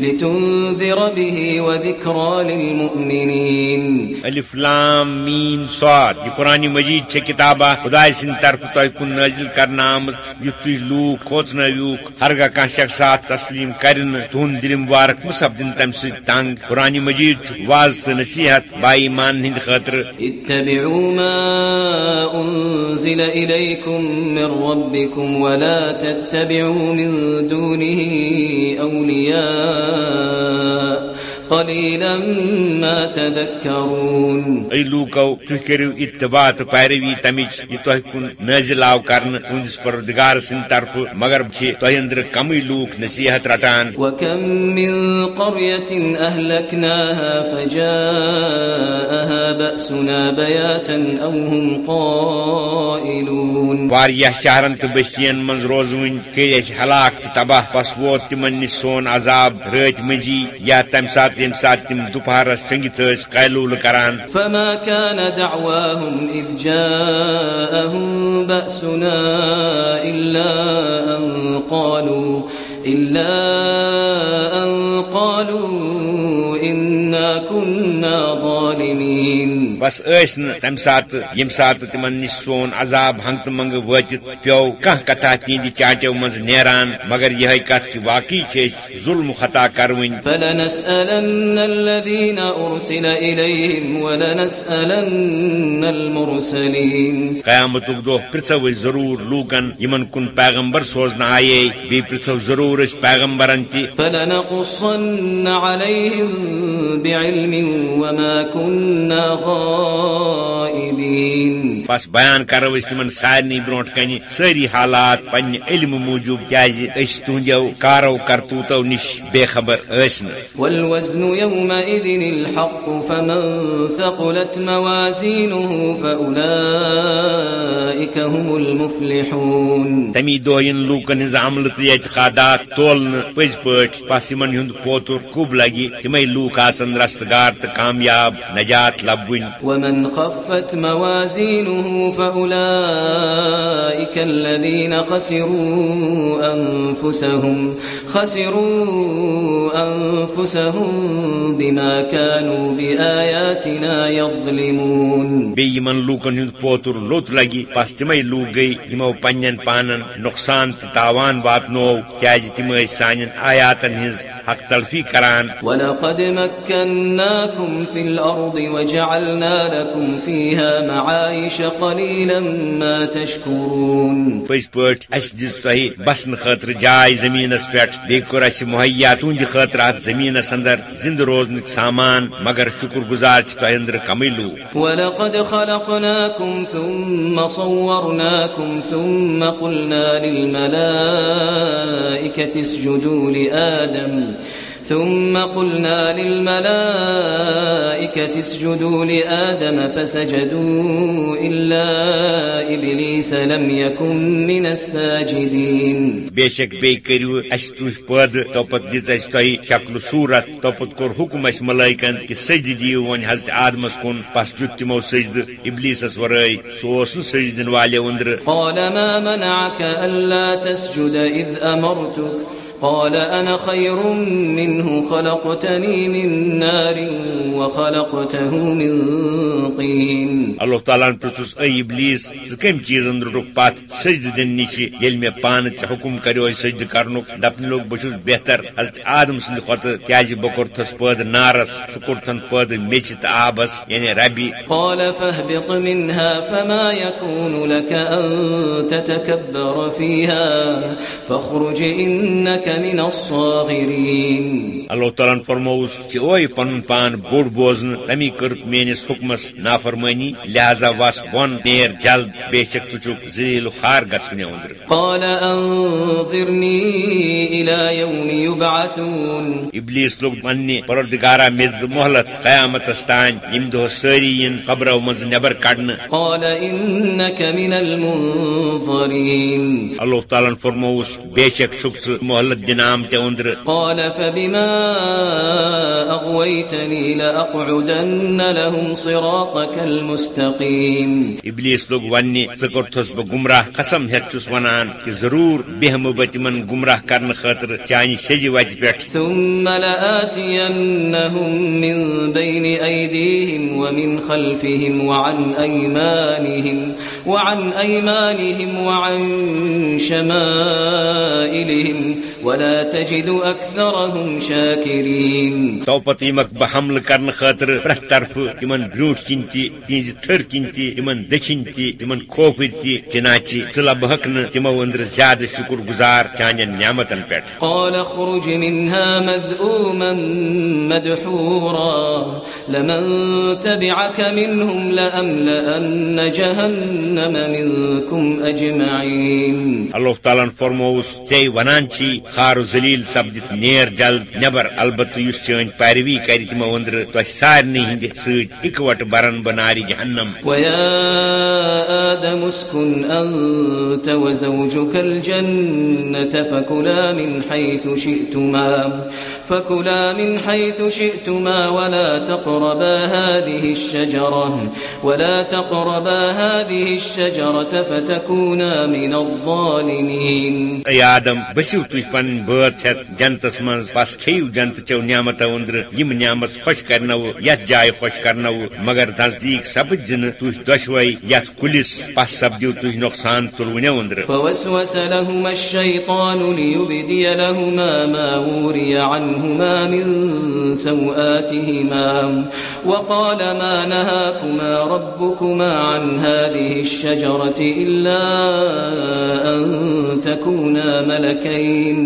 لتنذر به وذكرى للمؤمنين. الف لام میم صاد. یہ قرآن مجید چھ کتابہ. خدا سن طرف تہ کن نازل کرنا آمت یت لوک کھوچنوک ہرگاہ کان شخصات تسلیم کرن. تہن دل مبارک مصب دن تم سی تنگ. قرآن مجید واض تو نصیحت بائی مان ہند خاطر. اتبعوا ما انزل اليكم من ربكم ولا تتبعوا من دونه اولياء قليلا ما تذكرون. اي لوكو تكرو اتباع پیروی تمچ یہ تہ کن نازل آو کرن تہندس پروردگار سن طرف مگر چھ تہ اندر کمی لوک نصیحت رٹان. وكم من قرية أهلكناها فجاءها بأسنا بياتا أو هم قائلون. واریہ شہرن تو بستین من روزون کہ اس ہلاک تباہ پس ووت تمن سون عذاب رات مجی یا تم سات یم سات تم دوپہرس شنگت اس قیلول کران. فما كان دعواهم إذ جاءهم بأسنا قالوا قالوا كنا ظالمين بس اس تم سات یم سات تمن نش سون عذاب ہنگت منگ وت پیو۔ کھانا کتھا تہندی چانٹو مز نیران مگر یہ کت کہ واقعی ظلم خطا کرون فلنسألن الذين ولنسألن المرسلين۔ قیامت دہ پرچو ضرور لوکن یمن کن پیغمبر سوزن آئے۔ بی پرچو ضرور اس پیغمبرن تی۔ فلنقصن عليهم بعلم وما كنا غائبين بس بیان کرو اس تمن سارنی برونٹ کنی ساری حالات پن علم موجود کیاز اس تہندیو کارو کرتوتو نش بے خبر ٲسۍ نہٕ۔ والوزن يومئذ الحق فمن ثقلت موازينه فأولئك هم المفلحون. تمی دۄہن لوٗکن ہٕنٛز عملہٕ تہٕ اعتقادات تولنہٕ پٔزۍ پٲٹھۍ پس یمن ہُنٛد پوتُر کُب لگہِ تِمے لوٗکھ آسن رستگار تہٕ کامیاب نجات لبوٕنۍ ومن خفت موازينه فأولئك الذين خسروا أنفسهم خسروا أنفسهم بما كانوا بآياتنا يظلمون. بیمن لوکن ہند پوتر لوت لگی پس تمے لوگ گئی یمو پنن پانن نقصان تو تاوان واتنو کیاز جی تم سان آیاتن ہز حق تلفی کران۔ ولقد مكناكم في الأرض وجعلنا لكم فيها معايش قليلا ما تشكرون۔ پز پٹ اس دس تہ بسن خاطر جائے زمینس پہ بی کور اس مہیا تہند خاطر ات زمینس اندر زند روزن سامان مگر شکر گزار تہ اندر کمی لو ولقد خلقناكم ثم صورناكم ثم قلنا للملائكة اسجدوا لآدم ثم قلنا للملائكة اسجدوا لآدم فسجدوا إلا إبليس لم يكن من الساجدين. بيشك بيكريو أستوش پد توپت ديز استوي شكل صورت توپت كور حكم اس ملائكن كي سجد ديو ون حضرت آدم اسكون پس جت تمو سجد إبليس اس ورائي سوسن سجدن والي وندر قال ما منعك ألا تسجد إذ أمرتك. قال أنا خير منه خلقتني من نار وخلقته من طين. اللہ تعالیٰ پرس اے ابلیس ذم چیز رٹ پت سجد دن نش یل مے پان ے حکم کرو سجد کرن دپن لوگ بہس بہتر۔ حضرت آدم سند کھت کیاز بہ کورتھس پد نارس سہ کورتھن پد میچ تو آبس یعنی ربی۔ قال فاهبط منها فما يكون لك أن تتكبر فيها فاخرج إنك من الصاغرين اللہ تعالیٰ فرموس ثی پن پان بوڑ بوزن تمی کر میس حکمس نافرمانی لہذا وس بن نیر جلد بے شک ٹھک ذیل خار گھنے اندر۔ قال أنظرني إلى يوم يبعثون ابلیس لوگ پنہ پروردگارا مد مہلت قیامت تان یم دہ ساری قبرو مز نبر کڑن۔ قال إنك من المنظرين اللہ تعالیٰ فرموس بے شک مہلت دن آمت اندر۔ قال فبما أغويتني لأقعدن لهم صراطك المستقيم ابلیس لوگ ونہ ثہ کورتھس بہ گمراہ قسم ہیت چھس ونان کہ ضرور بہم بہ تمن گمراہ کرن خاطر چانہ سیزِ وتہ پٮ۪ٹھ ثم لآتينهم من بين أيديهم ومن خلفهم وعن أيمانهم وعن أيمانهم وعن شمائلهم ولا تجد أكثرهم شاكرين. توپت یمک بہ حمل کرن خاطر پرت طرف تمن بروٹ تہ تہذ تھر کن تہ تمن دچن تہ تمن چناچہ ژٕ لبہک نہٕ تمو اندر زیادہ شکر گزار چانین نعمتن پٮ۪ٹھ قال اخرج منها مذءوما مدحورا لمن تبعك منهم لأملأن جهنم منكم أجمعين اللہ تعالیٰ فرموس ژے ونان چی خار و ذلیل سپدت نیر جلد نبر البتہ اس چین پیروی کر تمو اندر تہ سارنی ہند ست اکوٹ برن بناری جہنم۔ ويا آدم اسكن أنت وزوجك الجنة فكلا من حيث شئتما فكلا من حيث شئتما ولا تقربا هذه الشجرة ولا تقربا هذه الشجرة فتكونا من الظالمين۔ اے آدم بسیو تھی پن پن بات ہت جنتس من بس کھیو جنت چو نعمت اندر یم نعمت خوش کرنو، یت جائے خوش کرنو، مگر نزدیک سپد زن تھی دشوئی، یت کلس پس سپدو تھی نقصان تلونی اندر فوسوس لهما الشيطان ليبدي لهما ما وري عنهما من سوآتهما وقال ما نهاكما ربكما عن هذه الشجرة إلا أن تكونا ملكين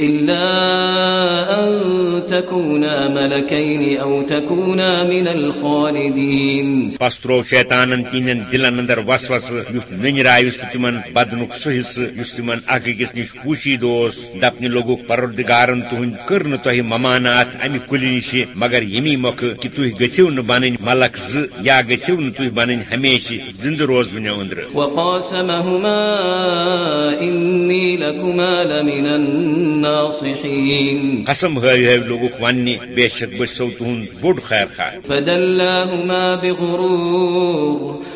إلا أن تكونا ملكين أو تكونا من الخالدين. پس ترو شیطانن تین دلن اندر وس وس یت ننرایو سہ تمن بدنک سہ حصہ اس تمن اک أکس نش پوشید اوس دپنہ لوگک پروردگارن تہند کر نہ تہ ممانات امہ کلی نش مگر یمی موقع کہ تھی گژھو نہ بنن ملک ز یا گژھو نہ تھی بنن ہمیشہ زندہ روزونی اندر۔ وقاسمهما إني لكما لمن الناصحين قسم ہے ہے لوگک وننی بے شک بس سو تہند بوڑ خیر خیر فدلاهما بغرور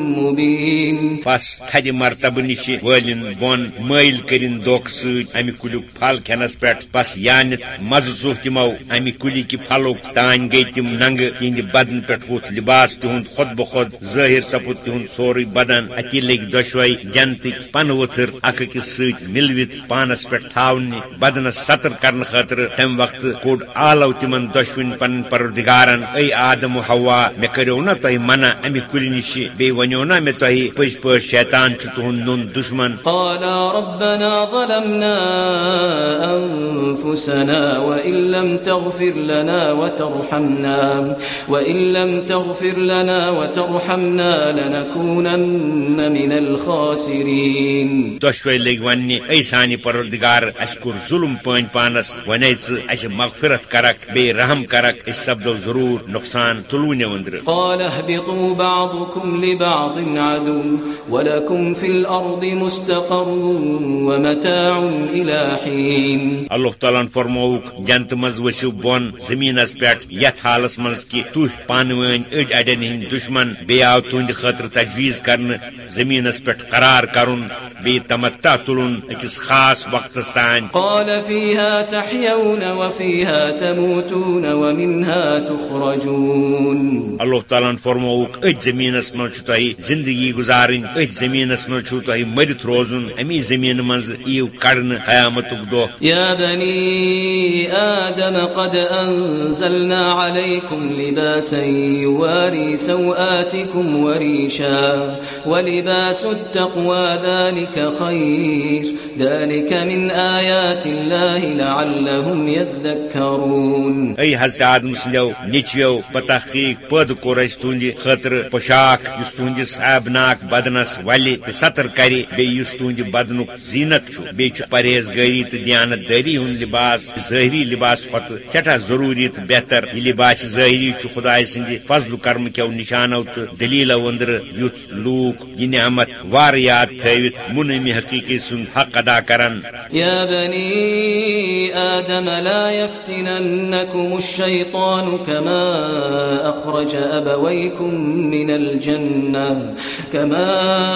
مبين پس تھدِ مرتبہ نش والن بون مائل کرن دوک ست امہ کلیک پھل کھنس پہ پس یانت مزہ ژوہ تمو امہ کلیک پھلک تان گئی تم ننگ تہند بدن پہ ووت لباس تہند خود بخود ظاہر سپد تہند سوری بدن، اتی لگ دشوئی جنتک پن وتھر اکھ أکس ست ملوت پانس پہ تھاون بدنس سطر کرن خاطر تم وقت کوڑ آلو تمن دشوین پن پردگارن اے آدم و حوا، مے کرو نا تہ منع امہ کلی نش بی ونیو نا مے تہ پز پہ شیطان چھ تہند نون دشمن۔ قالا ربنا ظلمنا أنفسنا وإن لم تغفر لنا وترحمنا وإن لم تغفر لنا وترحمنا لنكونن من الخاسرين۔ دشوئی لگ ون اے سانی پروردگار اس ظلم پان پانس ونے ث اس مغفرت کرک بے رحم کرک اس سبدو ضرور نقصان تلونے وندر۔ قال اهبطوا بعضكم لبعض بعض عدو ولكم في الأرض مستقر ومتاع إلى حين. الله تعالى فرموك جنت مز وسو بون زمینس پہ یت حالس مز کہ تھی پان ون اڑ ہند دشمن بی آو تہند خاطر تجویز کرن زمینس پہ قرار کرن بی تمتع تلن اکس خاص وقت تان قال فيها تحيون وفيها تموتون ومنها تخرجون. اللہ تعالیٰ فرموک ات زمینس مز تہ زندگی گزارن ات زمینس مز تہ مرت روزن امی زمین مز ایو کڑن قیامتک دہ يا بني آدم قد أنزلنا عليكم لباسا يواري سوآتكم وريشا ولباس التقوى ذلك ذلك خير. ذلك من آيات الله لعلهم يذكرون. اے حضرت آدم سندو نچویو بتحقیق پد کور اس تہند خاطر پوشاک یس بدنس ولی تہ سطر کری بی یس تہند بدنک زینت چھ بی چھ پرہیزگاری تہ دیانت داری ہند لباس، ظاہری لباس کھت سٹھا ضروری تو بہتر، یہ لباس ظاہری چھ خدائے سند فضل کرم کیو نشانو تو دلیلو اندر یت لوک، یہ نعمت وار یاد تھوت منمی حقیقی سند حق ادا کرن۔ يا بني آدم لا يفتننكم الشيطان كما أخرج أبويكم من الجنة كما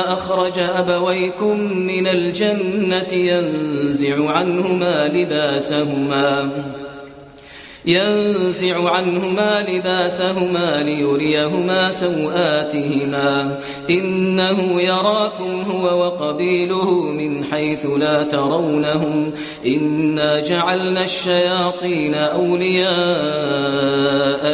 أخرج أبويكم من الجنة ينزع عنهما لباسهما۔ ينزع عنهما لباسهما ليريهما سوآتهما. إنه يراكم هو وقبيله من حيث لا ترونهم. إنا جعلنا الشياطين أولياء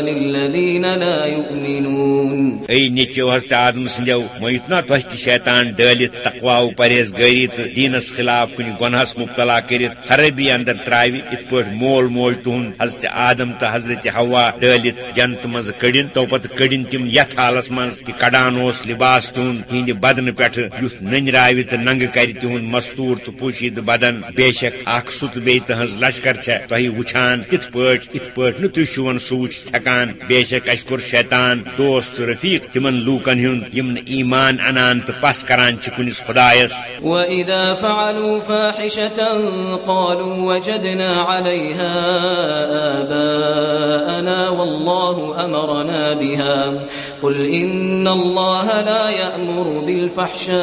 للذين لا يؤمنون. اے نیچو حضرت آدم سندو میتنا تہ تہ شیطان ڈالت تقوا پرہیز گاری تو دینس خلاف کن گنہس مبتلا کرت خرابی اندر تراوی ات مول موج تہد حضرت آدم تو حضرت ہوا ڈالت جنت مز کڑن تو پت کڑن تم یت حالس مز کہ کڑان اس لباس تہد تہند بدن پہ یھ ننراو تو ننگ کر تہد مستور تو پوشید بدن۔ بے شک اخ ست بی تہذ لشکر چھ تہ وچھان تت پٹ ات پٹ نا تھی چون سوچ تھکان۔ بے شک اس کور شیطان، دوست رفیق تمن لوکن ہند یم ایمان انان تو پس کران چھ کنس خدایس۔ وَإِذَا فَعَلُوا فَاحِشَةً قَالُوا وَجَدْنَا عَلَيْهَا آباءنا والله أمرنا بها قل إن الله لا يأمر بالفحشاء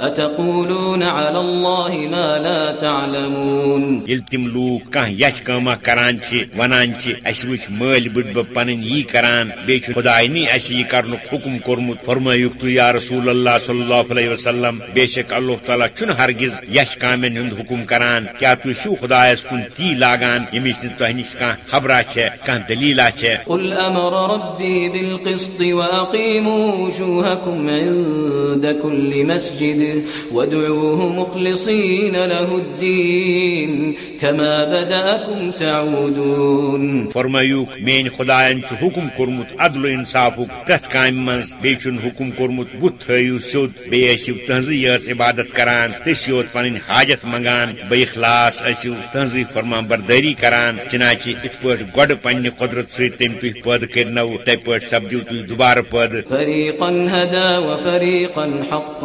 أتقولون على الله ما لا تعلمون؟ يل تم لوك كان يش كما كران چي ونان چي اس وچ مال بد ب پنن يي كران بيچ خداي ني يي کرن حکم کرمت فرمايوك تو يا رسول الله صلى الله عليه وسلم بيشك الله تعالى چن هرگز يش كامن هند حکم کران کیا تو شو خدا اس كن تي لاگان يمش تو هنش كان خبر چه كان دليل چه. قل امر ربي بالقسط واقيموا وجوهكم عند كل مسجد وادعوه مخلصين له الدين كما بدأكم تعودون فرمایوک مین خدایان چھ حکم کورمت عدل و انصافک پرت کام مز بیچن حکم کورمت بت تھیو سیود بیسو تہذ یس عبادت کران تسیوت پن حاجت منگان بے اخلاص اسو تہذ فرما برداری کران چنانچہ ات پٹ گڈ پنہ قدرت ست تم تھی پد کرنو تہ پٹ سپدیو تھی دوبارہ پد فريقا هدى وفريقا حق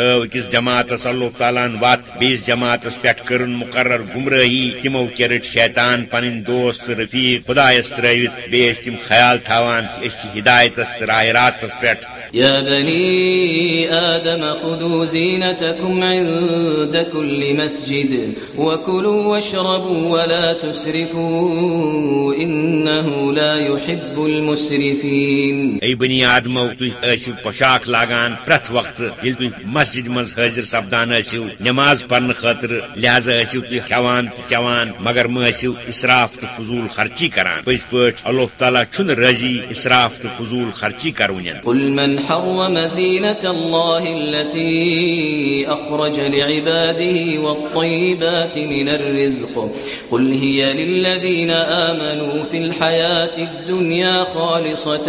تھو اکس جماعتس اللہ تعالیٰ وت بیس جماعتس پہ کرن مقرر گمراہی تمو کرٹ شیطان پن دوست رفیق خدایس تروت بیس تم خیال تھوان کہ اس ہدایتس راہ راستس پہ يا بني آدم خذوا زينتكم عند كل مسجد وكلوا واشربوا ولا تسرفوا إنه لا يحب المسرفين اي بني آدم تُہۍ ٲسِو پوشاک لاگان پرٛٮ۪تھ وقتہٕ ییٚلہِ تُہۍ مسجد منٛز حٲضِر سپدان ٲسِو نٮ۪ماز پرنہٕ خٲطرٕ لہذا ٲسِو تُہۍ کھٮ۪وان تہٕ چٮ۪وان مگر مہ ٲسِو اِسراف تہٕ فضوٗل خرچی کران۔ پٔزۍ پٲٹھۍ اللہ تعالیٰ چھُنہٕ رٲضی اِسراف تہٕ فضوٗل خرچی کرونٮ۪ن قل من حرم زينة الله التي أخرج لعباده والطيبات من الرزق، قل هي للذين آمنوا في الحياة الدنيا خالصة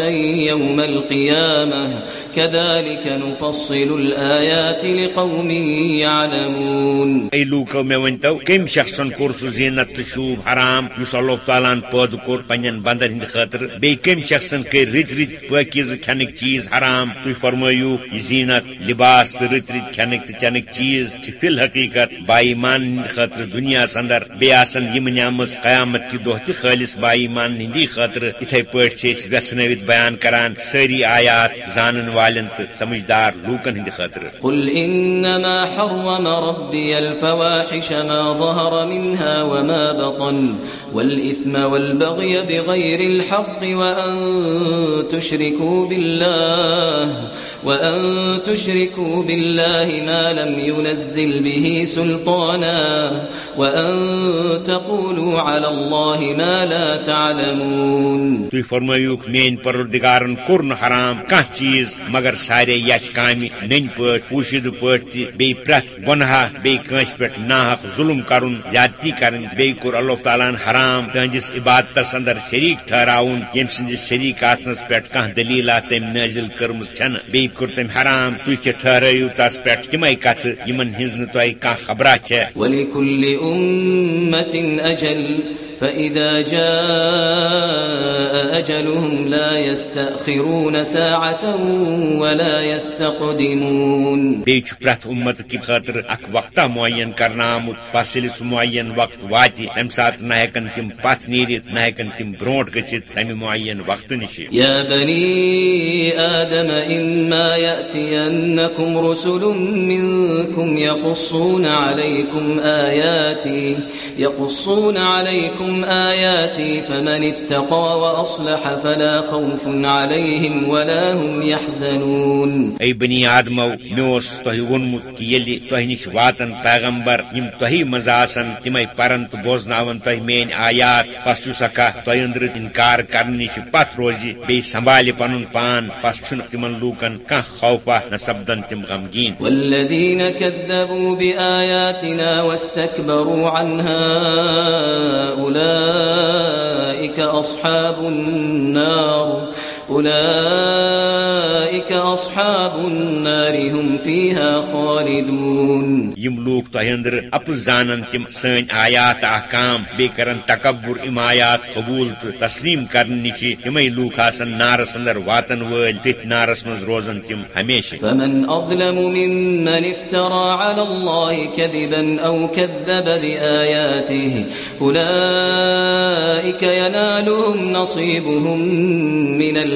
يوم القيامة۔ كذلك نفصل الآيات لقوم يعلمون. اي لوكو مے ونتو كم شخصن كور سو زینت شوب حرام یس اللہ تعالیٰ پود کور پنن بندن ہند خاطر بی کم شخصن کر رت رت پاکیز کھنک چیز حرام تھی فرمایو یہ زینت لباس رت رت کھنک تو چنک چیز چھ فی الحقیقت بائی مان ہند خاطر دنیا اندر بی آسن یم نعمت قیامت کی دہ تہ خالص بائی مان ہندی خاطر اتھے پٲٹھۍ چھِ أسۍ ویسنٲوِتھ بیان کران سٲری آیات زانن والٮ۪ن تہٕ سمجھدار لوٗکن ہٕنٛدِ خٲطرٕ قل إنما حرم ربي الفواحش ما ظهر منها وما بطن والإثم والبغي بغير الحق وأن تشركوا بالله وأن تشركوا بالله ما لم ينزل به سلطانا وأن تقولوا على الله ما لا تعلمون۔ تھی فرمایوک مین پروردگارن کور نہ حرام کانٛہہ چیز مگر سارے یچ کامہِ نٔنۍ پٲٹھۍ، پوٗشِدٕ پٲٹھۍ تہِ بیٚیہِ پرٛٮ۪تھ گۄنہا بیٚیہِ کٲنٛسہِ ناحق ظُلم کرُن، زیادتی کرٕنۍ، بیٚیہِ کوٚر اللہ تعالیٰ حرام تہنٛدِس عبادتس اندر شریٖک ٹھہراوُن، ییٚمہِ سٕنٛدِس شریٖک آسنس پٮ۪ٹھ کانٛہہ دٔلیٖلا تٔمۍ نٲزِل کٔرمٕژ چھنہٕ۔ بیٚیہِ کوٚر حرام، تُہۍ کیٛاہ ٹھہرٲیِو تس پٮ۪ٹھ تِمے کتھٕ، یِمن ہٕنٛز نہٕ تۄہہِ کانٛہہ فإذا جاء أجلهم لا يستأخرون ساعة ولا يستقدمون چھُ پرٛٮ۪تھ اُمت کہِ خٲطرٕ اکھ وقتہ معین کرنہٕ آمُت بس ییٚلہِ معین وقت واتہِ تمہِ ساتہٕ نہ ہٮ۪کن تِم پتھ نیٖرِتھ نہ ہٮ۪کن تِم برونٛٹھ گٔژھِتھ تمہِ معین وقتہٕ نِشہِ يا بني آدم إما يأتينكم رسل منكم يقصون عليكم آياتي يقصون عليكم لكم آياتي فمن اتقى وأصلح فلا خوف عليهم ولا هم يحزنون. اي بني آدمو ميوس تهي ونمت يلي تهي نش واتن پیغمبر يم تهي مزاسن تمي پرن تو بوزناون تهي مين آيات پس چو سکا تهي اندر انکار کرنی چھ پت روزی بي سنبال پنن پان پس چن تمن لوکن کان خوفا نسبدن تم غمگین۔ والذين كذبوا بآياتنا واستكبروا عنها أولئك أولئك أصحاب النار أولئك أصحاب النار هم فيها خالدون۔ يم لوك تهندر اپ زانن تم سن آيات احکام بے کرن تکبر ام آیات قبول تسلیم کرن نشی تمے لوک آسن نارس اندر واتن ول تت نارس مز روزن تم ہمیشہ۔ فمن اظلم ممن افترى على الله كذبا او كذب بآياته اولئك ينالهم نصيبهم من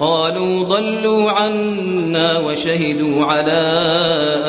قالوا ضلوا عنا وشهدوا على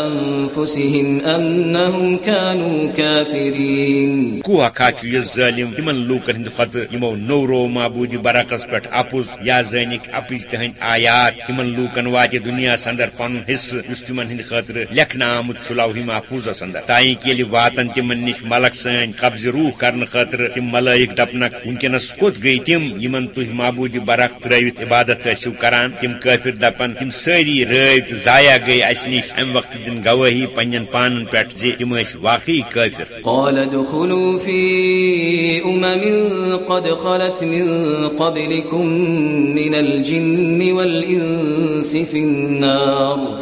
أنفسهم أنهم كانوا كافرين. كوها كاتشو يزاليم تمن لوكن هند خط يمو نورو معبود برقص پٹ اپوز يا زينك اپوز تهند آيات تمن لوكن واجه دنيا سندر فن حص يس تمن هند خطر لكنا آمد چلاوهي محفوظ سندر۔ تائين كيلي واتن تمن نش ملک سن قبض روح کرن خطر، تم ملائک دپنک ونكنس كوت گئی تم يمن توه معبود برق تراويت عبادت ٲسِو کران، تم کافر دپان تم ساری رٲبۍ تہٕ ضایع گٔے اَسہِ نِش۔ امہِ وقتہٕ دِن گوٲہی پننٮ۪ن پانن پٮ۪ٹھ زِ تم ٲسۍ واقعی کٲفر قال دخلوا في أمم قد خلت من قبلكم من الجن والإنس في النار۔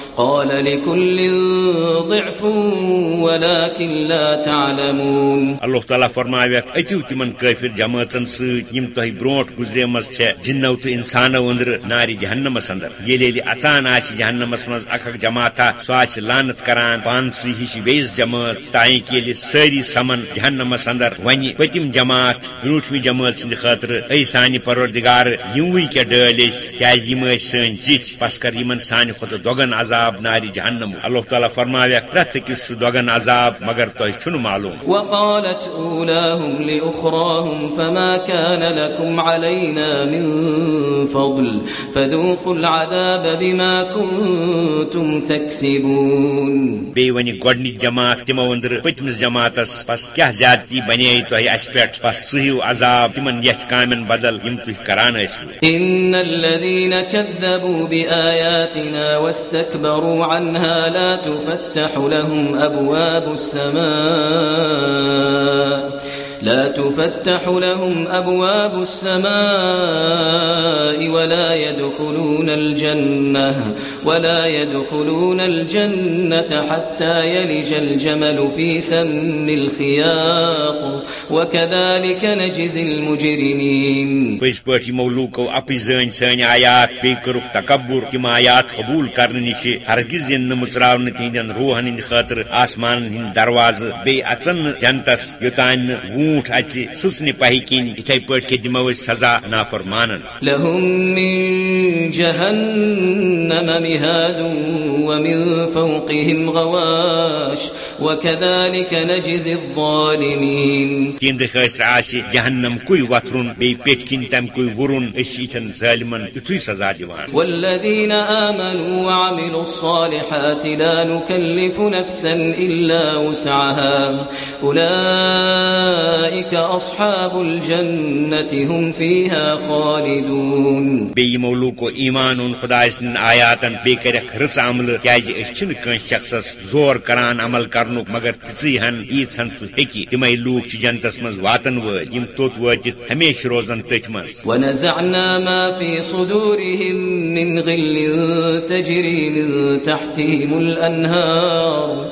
قال لكل ضعف ولكن لا تعلمون. الله تعالى فرماوك اچو تمن كافر جماعتن سيت يم تہ بروٹ گزریمس چھ، جنو تو انسانو اندر ناری جہنم اندر۔ یلی یلی اچان آس جہنم مز اخ اخ جماعت سو آس لانت کران، پانسی ہش بیس جماعت تائیں کہ یلی ساری سمن جہنم اندر۔ ونی پتم جماعت بروٹمی جماعت سند خاطر اے سانی پروردگار یموی کیا ڈالس کیاز یم سن زچ پس کر یمن سانی خود دوگن عذاب عذاب ناری جہنم. اللہ تعالیٰ فرمایا پرت کس دگن عذاب مگر تہ چھن معلوم. وقالت اولاهم لاخراهم فما كان لكم علينا من فضل. فذوقوا العذاب بما كنتم تكسبون. بی ونی گۄڈنِچ جماعت تمو اندر پتمس جماعتس پس کیا زیادتی بنے تہ اس پٮ۪ٹھ پس سہیو عذاب تمن یتھ کامن بدل یم تُہۍ کران ٲسِو ان الذين كذبوا بآياتنا واستكبروا كفروا عنها لا تفتح لهم أبواب السماء لا تفتح لهم أبواب السماء ولا يدخلون الجنة ولا يدخلون الجنة حتى يلج الجمل في سم الخياط وكذلك نجزي المجرمين. بس پٲٹھۍ مولوٗکو اپٕج زٲنۍ سٲنۍ آیات بیٚیہِ کٔرٕکھ تکبُر تِم آیات قبوٗل کرنہٕ نِش ہرگز یِن نہٕ مُژراونہٕ روحن ہٕنٛدِ خٲطرٕ آسمانن ہٕنٛدۍ دروازٕ بیٚیہِ جنتس یوٚتانۍ نہٕ ووٗنٛٹھ اژِ سٕژنہِ پہہِ کِنۍ یِتھے پٲٹھۍ کہِ دِمو أسۍ سزا نافرمانن۔ لهم من جهنم مهاد ومن فوقهم غواش وكذلك نجزي الظالمين تہنٛدِ خٲطرٕ آسہِ جہنم کُے وتھرُن بیٚیہِ پیٚٹھۍ کِنۍ تمہِ کُے وُرُن أسۍ چھِ یِتھٮ۪ن یُتھُے سزا دِوان والذين آمنوا وعملوا الصالحات لا نكلف نفسا إلا وسعها۔ أولئك أولئك أصحاب الجنة هم فيها خالدون. لوکو ایمان اون خدا سن آیاتن بی کرک رس عمل کیاز چھ کنس شخصس زور کران عمل کرنک مگر تیژی ہن ایژن سہ ہیکی تمے لوک چھ جنتس مز واتن ول یم توت واتت ہمیشہ روزن تت مز ونزعنا ما في صدورهم من غل تجري من تحتهم الأنهار.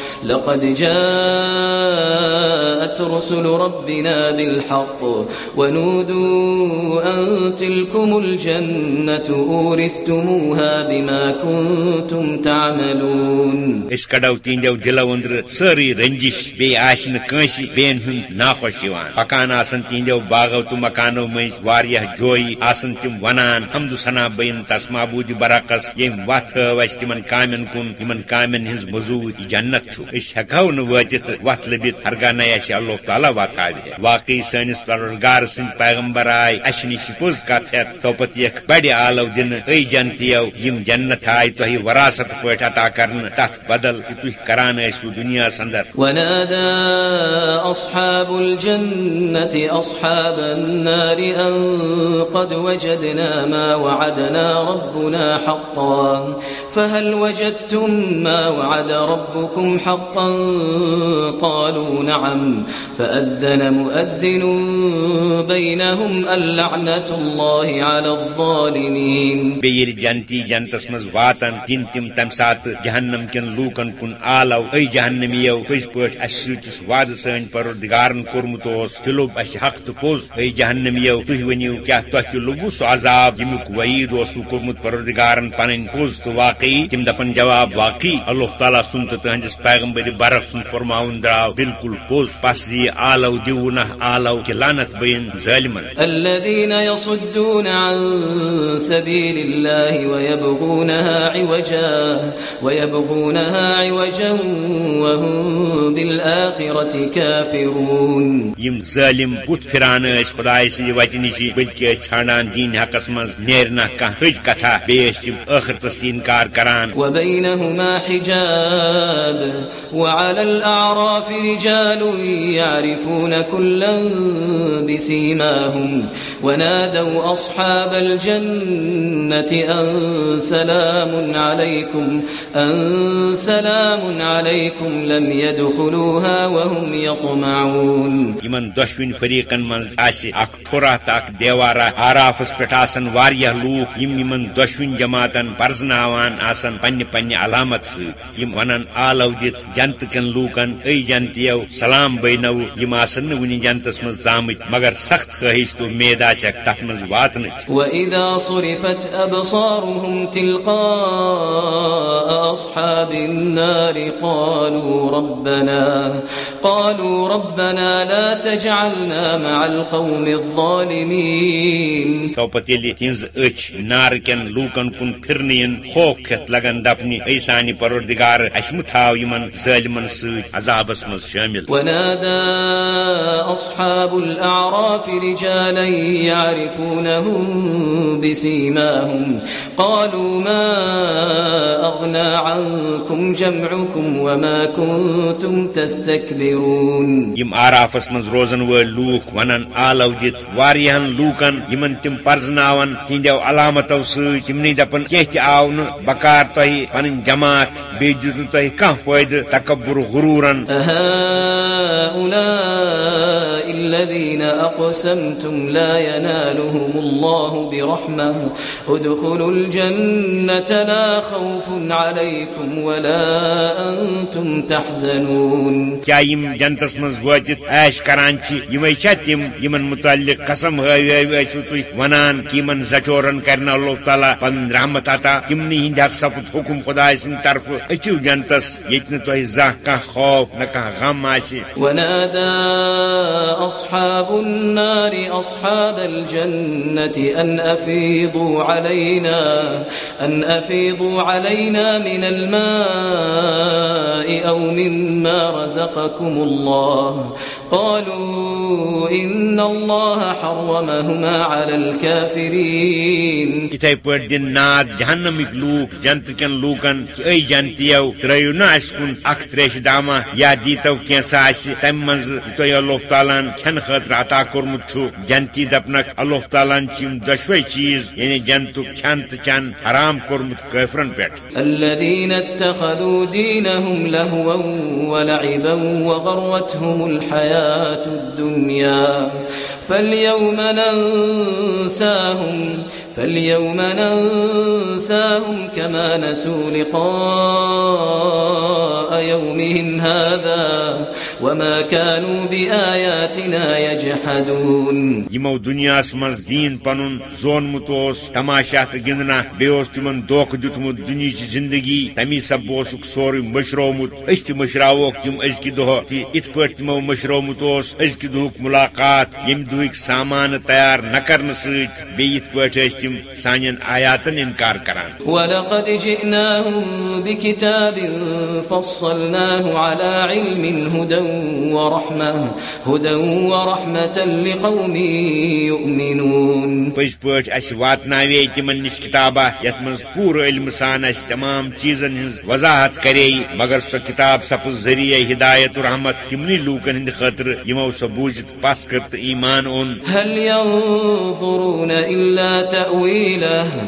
لقد جاءت رسل ربنا بالحق ونودوا أن تلكم الجنة أورثتموها بما كنتم تعملون. اس کڑو تیندو دلو اندر سری رنجش بی آشن کنسی بین ہند ناخوش یوان پکان آسن تیندو باغو تو مکانو مز واریہ جوئی، آسن تم ونان، حمد سنا بین تس معبود برعکس یم وات وس تمن کامن کن یمن کامن ہز مزود جنت چھو۔ اس ہکو نو واتت لبت ہرگاہ نہ اسی اللہ تعالی واتاوی واقعی سنس پروردگار سن پیغمبر آئی اس نش پوز کت ہت توپت یک بڑ آلو دن ای جنتیو یم جنت آئی، تہی وراثت پٲٹھۍ عطا کرن، تتھ بدل تُہۍ کران ٲسِو دنیا سندر۔ ونادى أصحاب الجنة أصحاب النار أن قد وجدنا ما وعدنا ربنا حقا، فهل وجدتم ما وعد ربكم حقا؟ حقا قالوا نعم فأذن مؤذن بينهم اللعنة الله على الظالمين. بیر جنتی جنتس مز واتن تین تم تم سات جہنم کن لوکن آلو اے جہنمیو پز پٲٹھۍ اَسہِ سۭتۍ یُس وعدٕ سٲنۍ پروردگارن کوٚرمُت اوس تہِ لوٚب حق تہٕ پوٚز اے جہنمیو تُہۍ ؤنِو کیٛاہ تۄہہِ تہِ لوٚبوُ سُہ عذاب. ییٚمیُک وعیٖد اوسوٕ کوٚرمُت پروردگارن پنٕنۍ پوٚز تہٕ واقعی. تِم دپن جواب واقعی. اللہ تعالیٰ سُنٛد تہٕ تٕہنٛدِس پیغمبر برف سُنٛد فرماوُن درٛاو بالکل پوز پس دی، آلو دیونا، آلو کی لانت بین ظالمن. الذين يصدون عن سبيل الله ويبغونها عوجا ويبغونها عوجا وهم بالآخرة كافرون. یم ظالم بت پھران ٲسۍ خداے سٕنٛدِ وتہِ نِشی بلکہِ ٲسۍ ژھانڈان دیٖن حقس منٛز نیرنا کانٛہہ حج کتھا تِم ٲخرتس تہِ انکار کران. وبينهما حجاب وعلى الأعراف رجال يعرفون كلا بسيماهم ونادوا أصحاب الجنة أن سلام عليكم أن سلام عليكم لم يدخلوها وهم يطمعون. یمن دشوین فریقن من آسہِ اکھ ٹھورا تہٕ اکھ دیوارا آرافس پٮ۪ٹھ آسن واریاہ لوٗکھ یم یمن دشوین جماعتن پرزناوان آسن پننہِ پننہِ علامت سۭتۍ یم ونن آلو دِتھ جنت کٮ۪ن لوٗکن اے جنتیو سلام بینو. یم آسن وُنہِ جنتس منٛز ژامٕتۍ مگر سخت تہٕ اُمید آسٮ۪کھ تتھ منٛز واتنٕچ وإذا صرفت أبصارهم تلقاء أصحاب النار قالوا ربنا قالوا ربنا لا تجعلنا مع القوم الظالمين. تو پتہ ییٚلہِ تہنٛز أچھ نار کٮ۪ن لوٗکن کُن پھرنہٕ یِن خوف کھٮ۪تھ لگن دپنہِ اے سانہِ پروردگار اسہِ مہ تھاو یِمن ظٲلمن سۭتۍ عذابس منٛز شٲمِل ونادى أصحاب الأعراف رجالا يعرفونهم بسيماهم. قالوا ما أغنى عنكم جمعكم وما كنتم تستكبرون یم آرافس منٛز روزن وٲلۍ لوٗکھ ونن آلو دِتھ واریاہن لوٗکن یمن تِم پرزناون تہنٛدٮ۪و علامتو سۭتۍ تِمنٕے دپن کینٛہہ تہِ آو نہٕ بکار تۄہہِ پنٕنۍ جماعت نہٕ تۄہہِ کانٛہہ فٲیدٕ تکبر غروٗرن أهؤلاء الذين أقسمتم لا ينالهم الله برحمة ادخلوا الجنة لا خوف عليكم ولا أنتم تحزنون کیا یم جنتس منٛز وٲتِتھ عیش کران چھِ یِمے چھا تِم یمن متعلق قسم ہٲوۍ ٲسِو تُہۍ ونان کہِ یمن زچورن کرن اللہ تعالیٰ پنٕنۍ رحمت عطا تِمنٕے ہٕنٛدِ حق سپُد حکم خداے سٕنٛدِ طرفہٕ أژِو جنتس نہٕ تۄہہِ زانٛہہ کانٛہہ خوف نہ کانٛہہ غم آسہِ ونادى أصحاب النار أصحاب الجنة أن أفيضوا علينا أن أفيضوا علينا من الماء أو مما رزقكم الله قالوا إن الله حرمهما على الكافرين. اتھے پہ دن ناد جہنمک لوک جنت کن لوکن کہ اے جنتیو ترو نا اس کن اخ تریش داما یا دیتو کینسا اس تم مز تو اللہ تعالیٰ خاطر عطا کورمت چھو جنتی دپنک اللہ تعالیٰ چم دشوے چیز یعنی جنتو کھن تو چن حرام کورمت کافرن پیٹ الذين اتخذوا دينهم لهوا ولعبا وغرتهم الحياة الدنيا فاليوم ننساهم فاليوم ننساهم كما نسوا لقاء يومهم هذا وما كانوا بآياتنا يجحدون. يمو دنيا مز دين پنن زون متوس، تماشات گندنا، بیوس تمن دوک دتمت دنیا زندگی، تمی سب اوسک سوری مشرومت است مشراوک تم ازکی دو تی ات پٹ تمو مشرومت اوس ازکی دوک ملاقات، یم دوک سامان تیار نکرن سیت بیت پٹ تم سان آیاتن انکار کران۔ ولقد جئناهم بكتاب فصلناه على علم هدى ورحمة هدى ورحمة لقوم يؤمنون۔ پز پٹ اس واتناوے تمن نش کتابہ یت من پور علم سان اس تمام چیزن ہز وضاحت کرے مگر سو کتاب سپز ذریعہ ہدایت و رحمت تمنی لوکن ہند خاطر یمو سو بوجت پاس کرت ایمان اون هل ينظرون الا تأويله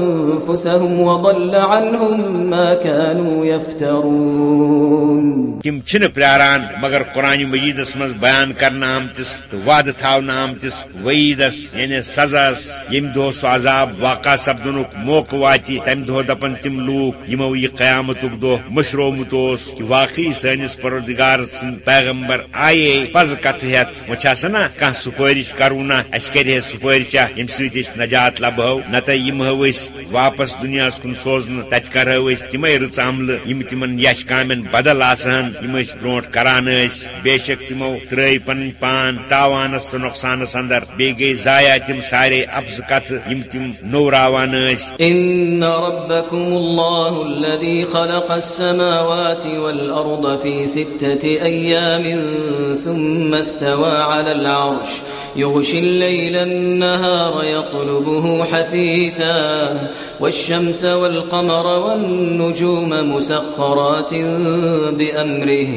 أنفسهم وضل عنهم ما كانوا يفترون. تم چھن پیاران مگر قرآن مجیدس مز بیان کرنا آمتس وعد تھاونا آمتس وعیدس یعنی سزاس یم دو سو عذاب واقع سپدن موقع واتی، تم دہ دپن تم لوک یمو یہ قیامت دہ مشرومت کہ واقعی سنس پردگار سن پیغمبر آئے، پز کت ہت وچھا سنا کھانا سپارش کرونا اس کرے سپارشا یم ست نجات لبو نت یم واپس دنیا کن سوزن تت کرو تمے رچ عمل یم تم یش کامن بدل آسان یم برو کران بے شک تمو تر پن پان تاوانس تو نقصانس اندر۔ بی گئی ضائع تم سارے افز کت یم تم نوراوان ان الذي خلق السماوات والارض في سته ايام ثم استوى على العرش يغشي الليل النهار يطلبه حثيثا والشمس والقمر والنجوم مسخرات بأمره.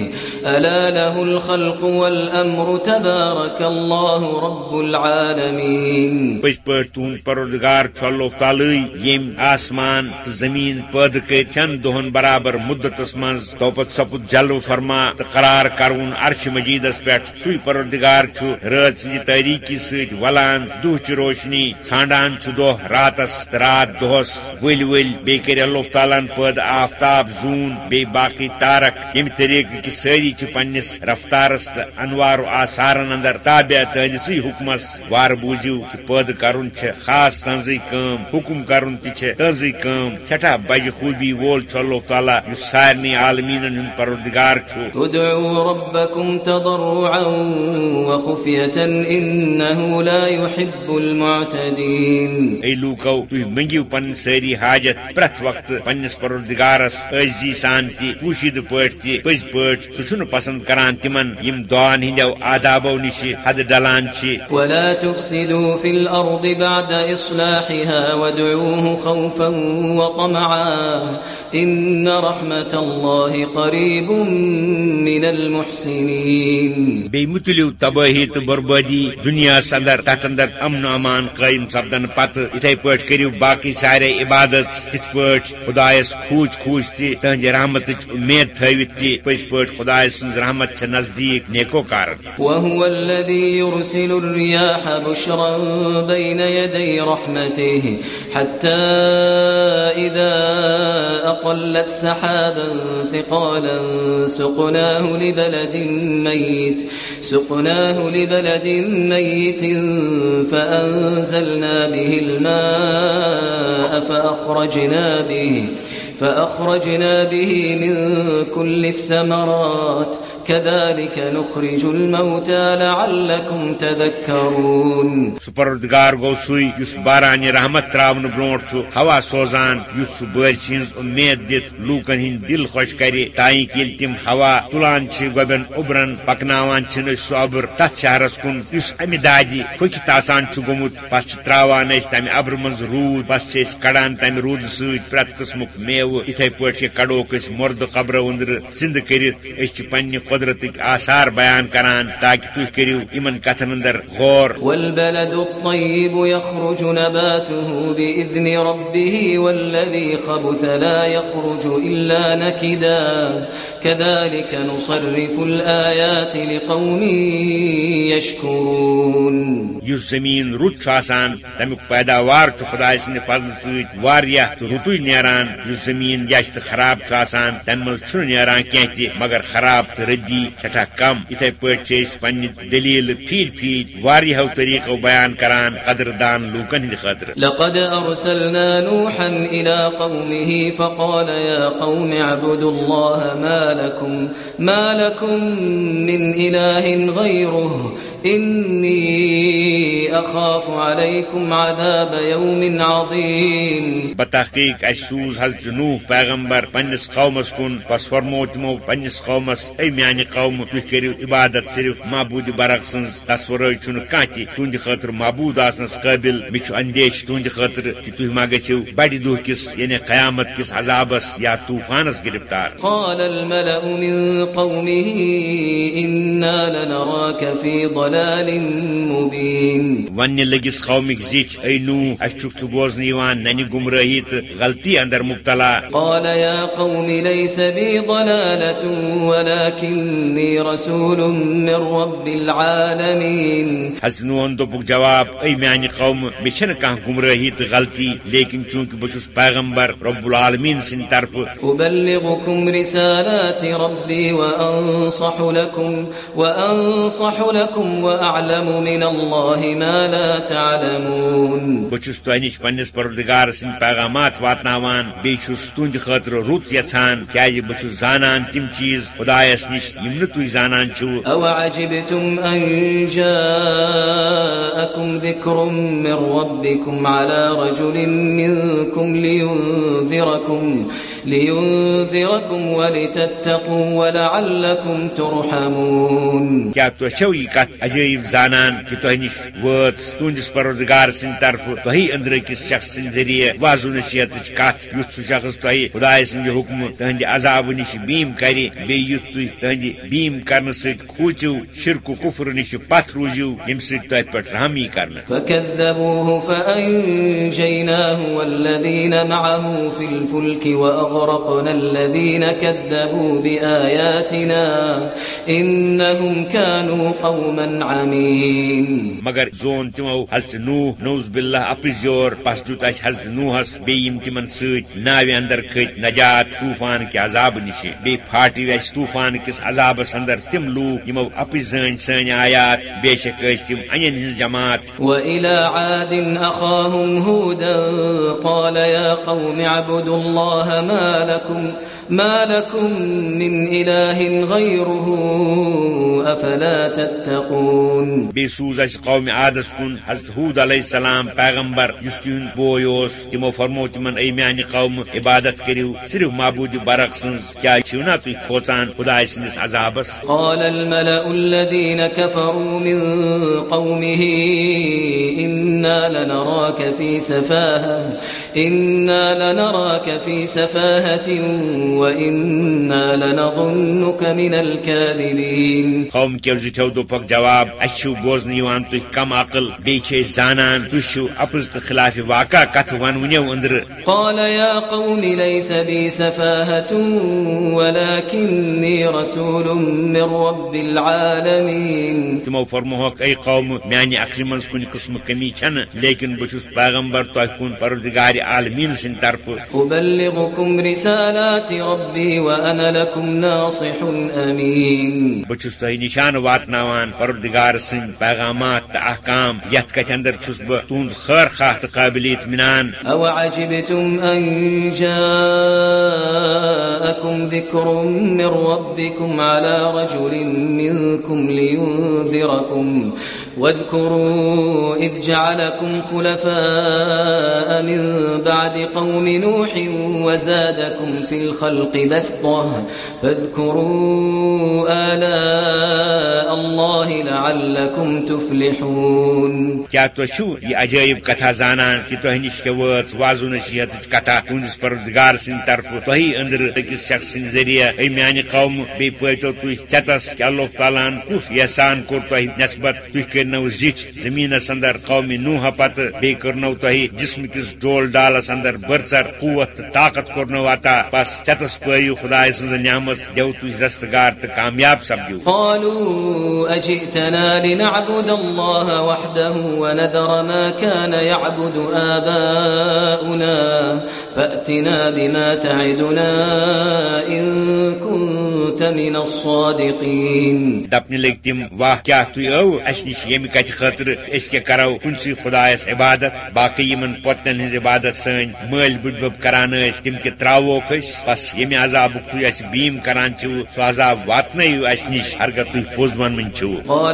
ألا له الخلق والأمر تبارك الله رب العالمين. پز پٲٹھۍ تُہُنٛد پروردگار چھُ تعالی ییٚمۍ آسمان تہٕ زٔمیٖن پٲدٕ کٔرۍ چند دۄہن برابر مدتس منٛز توپت سپُد جلو فرما قرار کرون عرش مجیدس پٮ۪ٹھ سُے پروردگار چھُ رٲژ سٕنٛدِ تٲریٖکی سۭتۍ ولان دُہچہِ روشنی ژھانڈان چھُ دۄہ راتس تہٕ رات دۄہس ول ول بی کر اللہ تعالیٰ پد آفتاب زون بی باقی تارک یم طریقہ کہ ساری پنس رفتارس انوار و آثارن اندر تابع تہندس حکمس وار بوزیو کہ پد کرن خاص تنزی کم حکم کرن تہ تنزی کم سٹھا بج خوبی وول چھ اللہ تعالیٰ اس سارنی عالمین ہند پروردگار ادعوا ربكم تضرعا وخفية لا يحب المعتدين منگیو پن ساری حاجت پریت وقت پنس پروردگارس عزی سان پوشید پٹ تی پز پٹ سہ پسند کران تمن یم دعان ہندو آدابو نش حد ڈلان چھ ولا تفسدوا في الارض بعد اصلاحها وادعوه خوفا وطمعا ان رحمت الله قريب من المحسنين۔ بی متلیو تباہی تو بربادی دنیا اندر تک اندر امن امان قائم سپدن پتہ اتھے پٹ کریو باقی باقی سارے عبادت تت پہ خدائس کھوج کھوج تہ تہندِ رحمت امید تھوت تہ پز پہ خدا سن رحمت چھ نزدیک نیکو کار وهو الذي يرسل الرياح بشرا بين يدي رحمته حتى إذا أقلت سحابا ثقالا سقناه لبلد ميت سقناه لبلد ميت فأنزلنا به الماء فأخرجنا به فأخرجنا به من كل الثمرات كذلك نخرج الموتى لعلكم تذكرون. سپردگار گو سوی یس باران رحمت تراون برونٹ چھ، ہوا سوزان، یس سہ بر امید دت لوکن ہند دل خوش کرے تائیں کہ تم ہوا تلان چھ، گوبن ابرن پکناوان چھ سہ ابر تت شہرس کن، یس امہ دادی پھکت آسان چھ گومت، پس تراوان اس تمہ ابر منز رود بس چھ کڑان تمہ رود سۭتۍ پرٛٮ۪تھ قٕسمُک میوٕ، یِتھے پٲٹھۍ کڑوک أسۍ مۄردٕ قبرٕ أنٛدرٕ زِندٕ کٔرِتھ، أسۍ چھِ پننہِ قدرتک آثار بیان کران تاکہ تھی کرو ان کتن اندر غور۔ والبلد الطيب يخرج نباته بإذن ربه والذي خبث لا يخرج إلا نكدا كذلك نصرف الآيات لقوم يشكرون يس زمين رت آسان تمیک پیداوار خدا سند فضل ست واریاہ تو یس زمین یش تو خراب آسان تم مز نیران کی مگر خراب تو ردی سٹھا کم۔ اتھے پہ پن دلیل پھیل پھیل واریہو طریقو بیان کران قدردان لوکن ہند خاطر لقد ارسلنا نوحا الى قومه فقال يا قوم اعبدوا الله ما لكم ما لكم من اله غيره إني أخاف عليكم عذاب يوم عظيم. بتحقیق اس سوز حضرت نوح پیغمبر پنس قومس کن پس فرمو تمو پنس قومس. اے میان قوم تھی کرو عبادت صرف معبود برق سن تس ورائے چھ کھانا تہ تہند خاطر معبود آسنس قابل. مچ اندیش تہند خاطر کہ تھی ما گھو بڑ دہ کس یعنی قیامت کس عذابس یا طوفانس گرفتار. قال الملأ من قومه إنا لنراك في ضلال ضلال مبين ون لگس قومك زيچ اي نو اشچك تو بوزن يوان نني گمراهي غلطي اندر مبتلا۔ قال يا قوم ليس بي ضلالة ولكني رسول من رب العالمين۔ حسنون دوبك جواب اي معني قوم بچن كان گمراهي غلطي لكن چونك بچوس پیغمبر رب العالمين سن طرف۔ أبلغكم رسالات ربي وأنصح لكم وأنصح لكم وأعلم من الله ما لا تعلمون. بچس تو نش پنس پردگار سن پیغامات واتناوان بیچس تند خاطر روت یژھان کیازِ بچس زانان تم چیز خدایس نش یم نہ تُہۍ زانان چھو او عجبتم ان جاءكم ذكر من ربكم على رجل منكم لينذركم لينذركم ولتتقوا ولعلكم ترحمون. کیا تو یہ کت عجیب زانان کہ تہ نش وات تہندس پروردگار سن طرف تہ اندر شخص سن ذریعہ واضح نصیحت کت یت سہ شخص تہ خدا سند حکم تہند عذاب نش بیم کر بی یت تہند بیم کرن ست کھوچو، شرک و کفر نش پت روزو یم ست تہ پٹ رحمی کرنا فكذبوه فأنجيناه والذين معه في الفلك وأغرقنا الذين كذبوا بآياتنا إنهم كانوا قوما عمين مگر زون تمو حضرت نوح نوز باللہ اپزیور پس دیت اس حضرت نوحس بیم تمن ست ناوی اندر کھت نجات طوفان کے عذاب نش بی پھاٹی اس طوفان کس عذاب اندر تم لوگ یمو اپزن سن آیات بے شک اس تم انین ہن جماعت. وإلى عاد أخاهم هودا قال يا قوم اعبدوا الله ما لكم ما لكم من إله غيره أفلا تتقون؟ بسوز اس قوم عادس کن حضرت حود علیہ السلام پیغمبر بوے اس تمو فرمو تمن اے میان قوم عبادت کرو صرف معبود برق سنز کیا چھو نا تھی کھوچان خدا سندس عذابس قال الملأ الذين كفروا من قومه إنا لنراك في سفاهة إنا لنراك في سفاهة وإنا لنظنك من الكاذبين. قوم کیو زٹھو دوپک جواب اچھو بوزن یوان کم عقل بیچے زانان تشو اپز تو خلاف واقع کت ون ونیو اندر قال يا قوم ليس بي سفاهة ولكني رسول من رب العالمين تمو فرموہک اے قوم میانی عقل من کن قسم کمی چھن لیکن بچس پیغمبر تو کن پروردگار عالمین سن طرف أبلغكم رسالات ربي وأنا لكم ناصح أمين بچس تہ نشان واتناوان پروردگار سن پیغامات تو احکام یت کت اندر چھس بہ تہند خیر خواہ تو قابل اطمینان۔ أو عجبتم أن جاءكم ذكر من ربكم على رجل منكم لينذركم واذكروا إذ جعلكم خلفاء من بعد قوم نوح وزادكم في الخلق بسطة فاذكروا آلاء الله لعلكم تفلحون۔ کیا تو چھو یہ عجائب کتھا زانان کہ تہ نش کے وچ وازو نصیحت کتھا تہندس پروردگار سن طرف تہی اندر اکس شخص سن ذریعہ اے میانی قوم بی پویتو تہ چتس کہ اللہ تعالیٰ کف احسان کور تہ نسبت تہ کرنو زچ زمینس اندر قوم نوح پت بی کرنو تہ جسم کس ڈول ڈالس اندر برچر قوت طاقت کرنو عطا بس چتس پیو خدا سن نعمت دیو تہ رستگار تہ کامیاب سپدیو قالوا أجئتنا لنعبد الله وحده ونذر ما كان يعبد آباؤنا فأتنا بما تعدنا إن كنت من الصادقين. دپنہ لگ تم واہ کیا تھی او اس نش یم کت خاطر اس کے کرو کنسی خدایس عبادت باقی یمن پوتن ہز عبادت سن مل بڈ بب کران اس تم کے تراو کس بس یم عذاب تو اس بیم کران چو سو عذاب واتنے اس نش ہرگہ تو پوز من من چو. قال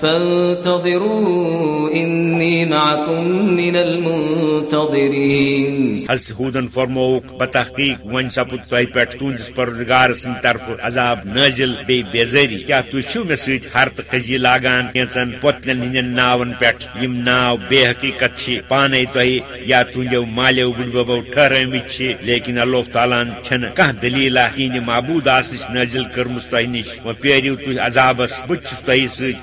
فانتظروا إني معكم من المنتظرين. حضرت ہودن فرموک بتحقیق ون سپد تہ پہ تہندس پروردگار سن طرف عذاب نازل بی بیزاری۔ کیا تھی چھو مے ست ہر تو قزی لاگان کینچن پوتلن ناون پہ یم ناو بے حقیقت چھ پانے تہ یا تہندو مالیو بڈ ببو ٹھہرمت چھ لیکن اللہ تعالیٰ چھن کھانا دلیلہ تہند معبود آسنچ نازل کرمس تہ نش۔ و پیریو تھی عذابس بت چھس تہ ست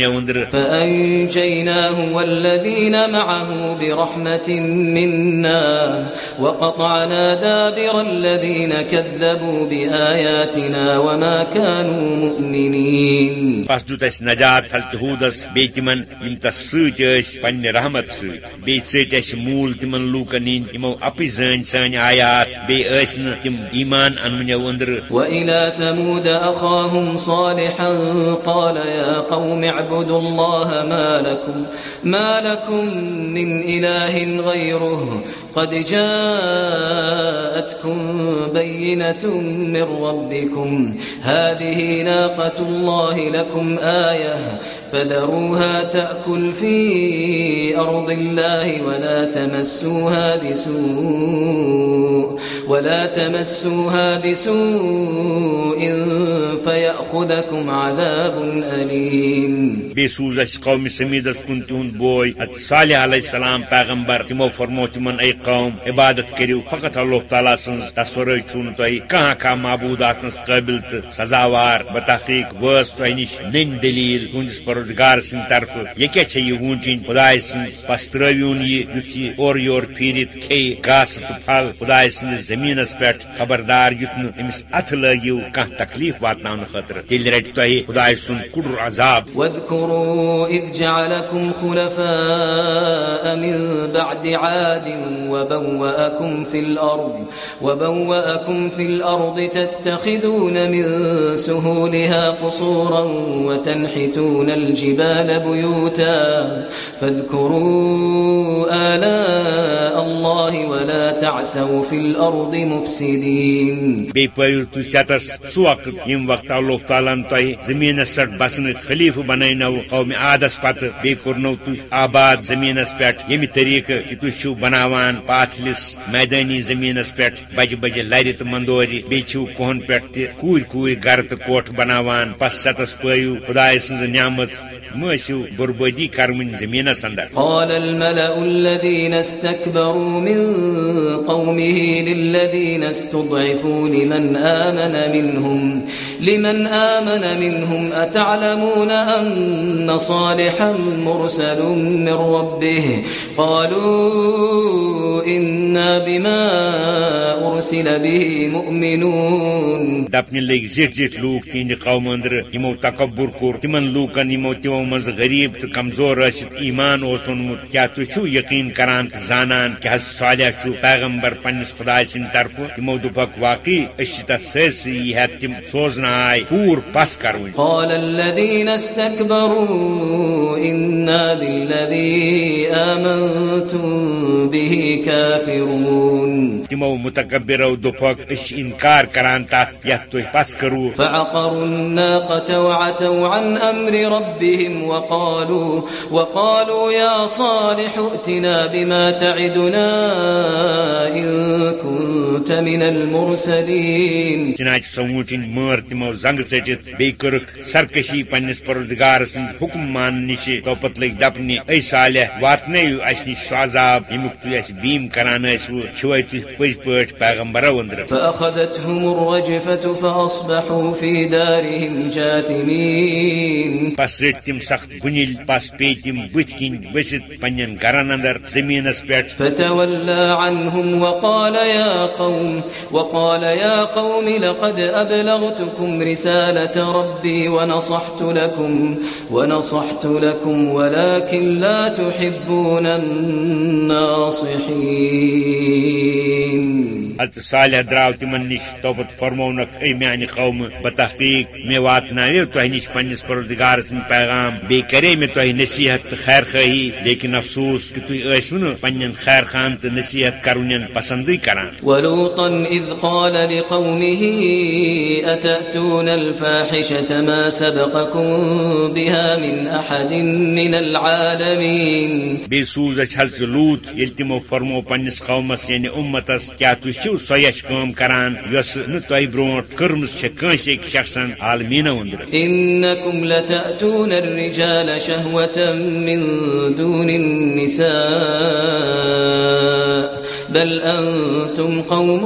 ونیو اندر فأنجيناه والذين معه برحمة منا وقطعنا دابر الذين كذبوا بآياتنا وما كانوا مؤمنين. پس دیت اس نجات حضرت ہودس بی تمن یم تس ست پنہ رحمت ست بی ژٹ اس مول تمن لوکن ہند یمو اپی زن سان آیات بی اس ن تم ایمان انونیو اندر وإلى ثمود أخاهم صالحا قال يا قوم اعبدوا الله ما لكم ما لكم من اله غيره. قد جاءتكم بينة من ربكم. هذه ناقة الله لكم آية. فذروها تأكل في أرض الله ولا تمسوها بسوء ولا تمسوها بسوء فيأخذكم عذاب أليم. بی اس قوم سمیدس کن تہد بوئے ات صالح علیہ السلام پیغمبر تمو فرمو تمن اے قوم عبادت کرو فقط اللہ تعالیٰ سن تصور چھون تہ کہاں کھانا معبود آسنس قابل سزاوار بتحقیق وس تہ نش نن دلیل تہندس پروردگار سن طرف یہ کیا چھ یہ وونچن خدائے سن پس ترون یہ یت یہ اور یور پھیرت کھے گاس تو پھل خدائے سن زمینس پہ خبردار یت امس اتھ لگیو کھانا تکلیف واتن خاطر تیل رٹ تہ خدائے سن کڑر عذاب۔ واذكروا إذ جعلكم خلفاء من بعد عاد وبوأكم في الأرض وبوأكم في الأرض تتخذون من سهولها قصورا وتنحتون الجبال بيوتا فاذكروا آلاء الله ولا تعثوا في الأرض مفسدين. بی پو تھی چتس سہ وقت یم وقت اللہ تعالیٰ تہ زمین سٹ بسن خلیفہ بنو قوم عادس پتہ بی کورنو تھی آباد زمینس پہ یم طریقہ کہ تھی چھو بناوان پاتھلس میدانی زمینس پہ بجہ بجہ لر تو مندوری بی چھو کوہن پہ تہ کوئی کوئی گر کوٹ بناوان پس ستس پو خدا سن نعمت مشو بربادی کرمن زمینس اندر قال الملأ الذين استكبروا من قومه للذين استضعفوا لمن آمن منهم؟ لمن آمن منهم؟ أتعلمون أن صالحا مرسل من ربه؟ قالوا إنا بما أرسل به مؤمنون۔ دپن لگ زٹ زٹ لوگ تہند قوم اندر یمو تکبر کور تمن لوکن یمو تمو مز غریب تو کمزور ٲسِتھ ایمان اوس اونمت کیا چھو یقین کران تو زانان کہ حض صالح چھو پیغمبر پنس خدا سند طرف تمو دپک واقعی تتھ سٲرسٕے یی ہٮ۪تھ تِم سوزنہٕ آے پوٗر پس کروٕنۍ قال الذين استكبروا إنا بالذي آمنتم به كافرون. تمو متکبرو دپک انکار کران تتھ یتھ تُہۍ پس کرو۔ فعقروا الناقة وعتوا عن أمر ربهم وقالوا وقالوا يا صالح ائتنا بما تعدنا إن كنت من المرسلين. چنانچہ سوچن مر تمو زنگ ژٹِتھ بیٚیہِ کٔرٕکھ سرکشی پننس پروردگار سٕنٛدۍ حکم مان نش تو پتہٕ لٔگۍ دپنہِ اے صالح واتنٲیِو اسہِ نش سُہ عذاب ییٚمیُک تُہۍ اسہِ بیٖم کران ٲسوٕ چھِوے تُہۍ پٔزۍ پٲٹھۍ پیغمبرو أنٛدرٕ فأخذتهم الرجفة فأصبحوا في دارهم جاثمين. پس رٔٹۍ تِم سخت گُنِل پس پیٚیہِ تِم بٕتھۍ کِنۍ ؤسِتھ پننٮ۪ن گرن اندر زٔمیٖنس پٮ۪ٹھ۔ فتولى عنهم وقال يا قوم، وقال يا قوم لقد أبلغتكم رسالة ربي ونصحت لكم ونصحت لكم ولكن لا تحبون الناصحين۔ حضرت صالح درٛاو تِمن نِش توپت فرمونکھ اے میانہِ قوم بتحقیق مےٚ واتناویو تۄہہِ نِش پننِس پروردگار سٕنٛدۍ پیغام بیٚیہِ کرے مےٚ تۄہہِ نصیحت تہٕ خیر خٲہی لیکن افسوس کہ تُہۍ ٲسوٕ نہٕ پننٮ۪ن خیر خان تہٕ نصیحت کرونٮ۪ن پسندٕے کران ولوطا إذ قال لقومه أتأتون الفاحشة ما سبقكم بها من أحد من العالمين بیٚیہِ سوٗز اَسہِ حضرت لوٗت ییٚلہِ تِمو فرمو پننِس قومس یعنی اُمتس کیٛاہ تُہۍ چھو سویش کام کران یس نو تۄہہِ برونٛٹھ کرمز چھ کٲنٛسہِ أکۍ شخصن عالمین اندر۔ انکم لتأتون الرجال شهوة من دون النساء۔ بل أنتم قوم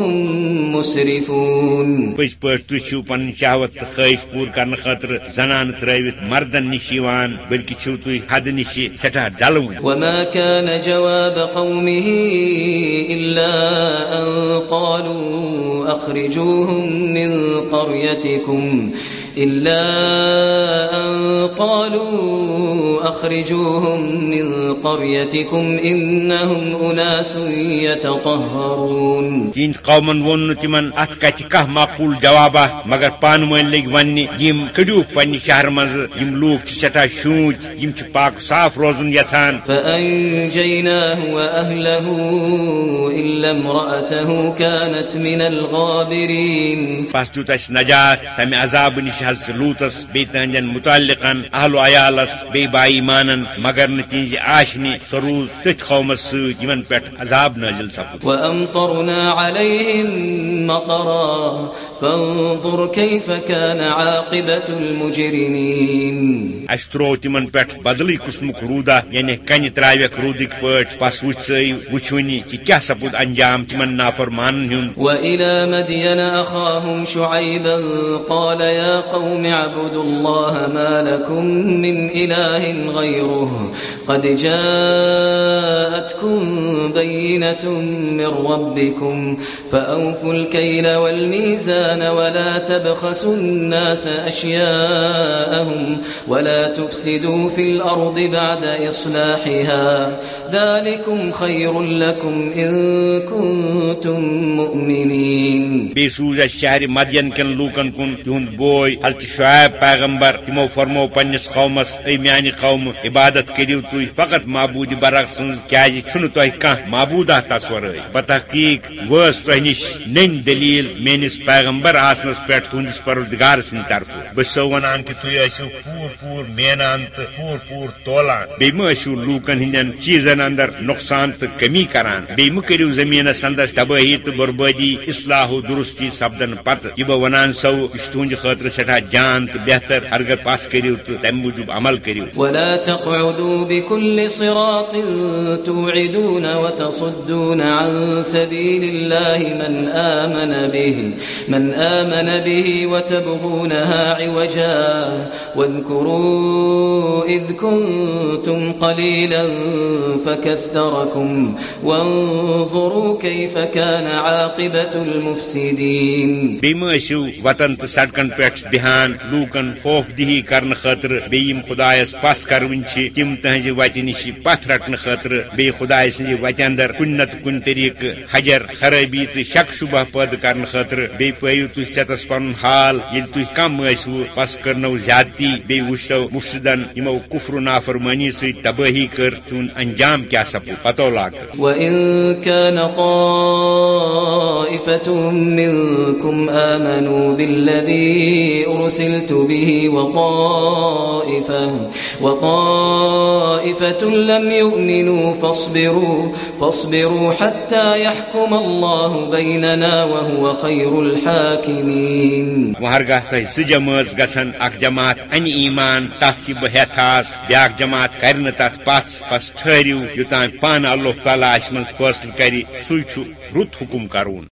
مسرفون. پٔزۍ پٲٹھۍ تُہۍ چھِو شہوت تہٕ خٲہِش پوٗرٕ کرنہٕ خٲطرٕ زنانہٕ ترٲوِتھ مردن نِش یِوان بلکہِ چھِو تُہۍ حدٕ نِش سٮ۪ٹھاہ ڈلوٕنۍ وما كان جواب قومه إلا أن قالوا أخرجوهم من قريتكم. إلا أن قالوا أخرجوهم من قريتكم إنهم أناس يتطهرون. تہند قومن وون نہٕ تِمن کتہِ کانٛہہ معقوٗل جوابا مگر ؤنۍ لٔگۍ وننہِ یِم کٔڑِوکھ پننہِ شہر منٛزٕ یِم لوٗکھ چھِ سٮ۪ٹھاہ شوٗنٛتۍ یِم چھِ پاک صاف روزُن یژھان فأنجيناه وأهله إلا امرأته كانت من الغابرين. پس اسہِ نجات تمہِ عذابہٕ نِش حضرت لوٗتس بیٚیہِ تہنٛدٮ۪ن مُتعلقن اہل عیالس بیٚیہِ بائی مانن مگر نہٕ تِہنٛزِ آشنہِ سۄ روٗز تٔتھۍ قومس یِمن پٮ۪ٹھ عذاب نٲزِل سپُد۔ وأمطرنا عليهم مطرا فانظر كيف كان عاقبة المجرمين۔ اسہِ تروو تِمن پٮ۪ٹھ بدلٕے قٕسمُک روٗدا یعنی کنہِ ترٛاوٮ۪کھ روٗدٕکۍ پٲٹھۍ پس وٕچھ ژٕ وٕچھوٕنہِ کہِ کیٛاہ سپُد انجام تِمن مدين شعيبا قال يا قوم اعبدوا الله ما لكم من إله غيره. قد جاءتكم بينة من ربكم فأوفوا الكيل والميزان ولا تبخسوا الناس أشياءهم ولا تفسدوا في الأرض بعد إصلاحها. ذلكم خير لكم إن كنتم مؤمنين. بیٚیہِ سوٗز اسہِ شہرِ مدین کٮ۪ن لوٗکن کُن تِہُنٛد بوے حضرت شعیب پیغمبر تمو فرمو پنس قومس اے میانی قوم عبادت کریو تھی فقط معبود برق سن کیازِ چھنہ تہ کانٛہہ معبوٗدہ تصور بتحقیق وٲژ تۄہہِ نِش نٔنۍ دلیٖل میٲنِس پیغمبر آسنس پٮ۪ٹھ تُہنٛدِس پروردگار سٕنٛدِ طرفہٕ بہٕ چھسو ونان کہِ تُہۍ ٲسِو پوٗر پوٗر مینان تہٕ پوٗر پوٗر تولان۔ بیٚیہِ مہ ٲسِو لوٗکن ہٕنٛدٮ۪ن چیٖزن اندر نۄقصان تہٕ کمی کران۔ بیٚیہِ مہ کٔرِو زٔمیٖنس اندر تبٲہی تہٕ بربٲدی اصلاح و درستی سپدن پتہٕ یہِ بہٕ ونان سو یہِ چھُ تُہنٛدِ خٲطرٕ سٮ۪ٹھاہ جان تہٕ بہتر اگر پس کٔرِو تہٕ تمہِ موٗجوٗب عمل کٔرِو۔ ولا تقعدوا بكل صراط توعدون وتصدون عن سبيل الله من آمن به من آمن به وتبغونها عوجا واذكروا إذ كنتم قليلا فكثركم وانظروا كيف كان عاقبة المفسدين۔ بیمسو وطن تو سڑکن پہ بہان لوکن خوف دہی کرنے خاطر بیم خدایس پس کرون تم تہذ وتہ نش پتھ رٹنے خاطر بی خدا سز وتہ اندر کن نت کن طریقہ حجر، خرابی تو شک شبہ پید کرنے خاطر بی پیو تھی چتس پن حال، یل تھی کم ٲسوٕ پس کرنو زیادتی بی وچتو مفسدن یمو کفر و نافرمانی سی تباہی کر، تون انجام کیا سپو پتو لاگ وإن كان طائفة منكم آمنوا بالذي أرسلت به وطائفة, وطائفة لم يؤمنوا فاصبروا, فاصبروا حتى يحكم الله بيننا وهو خير الحاكمين. وہرگاہ تہ زٕ جمٲژ گژھن اکھ جماعت انہِ ایمان تتھ یہِ بہٕ جماعت کرِ نہٕ تتھ پژھ بس ٹھہرِو یوٚتام پانہٕ اللہ تعالیٰ اسہِ منٛز فٲصلہٕ کرِ سُے چھُ رُت کرون.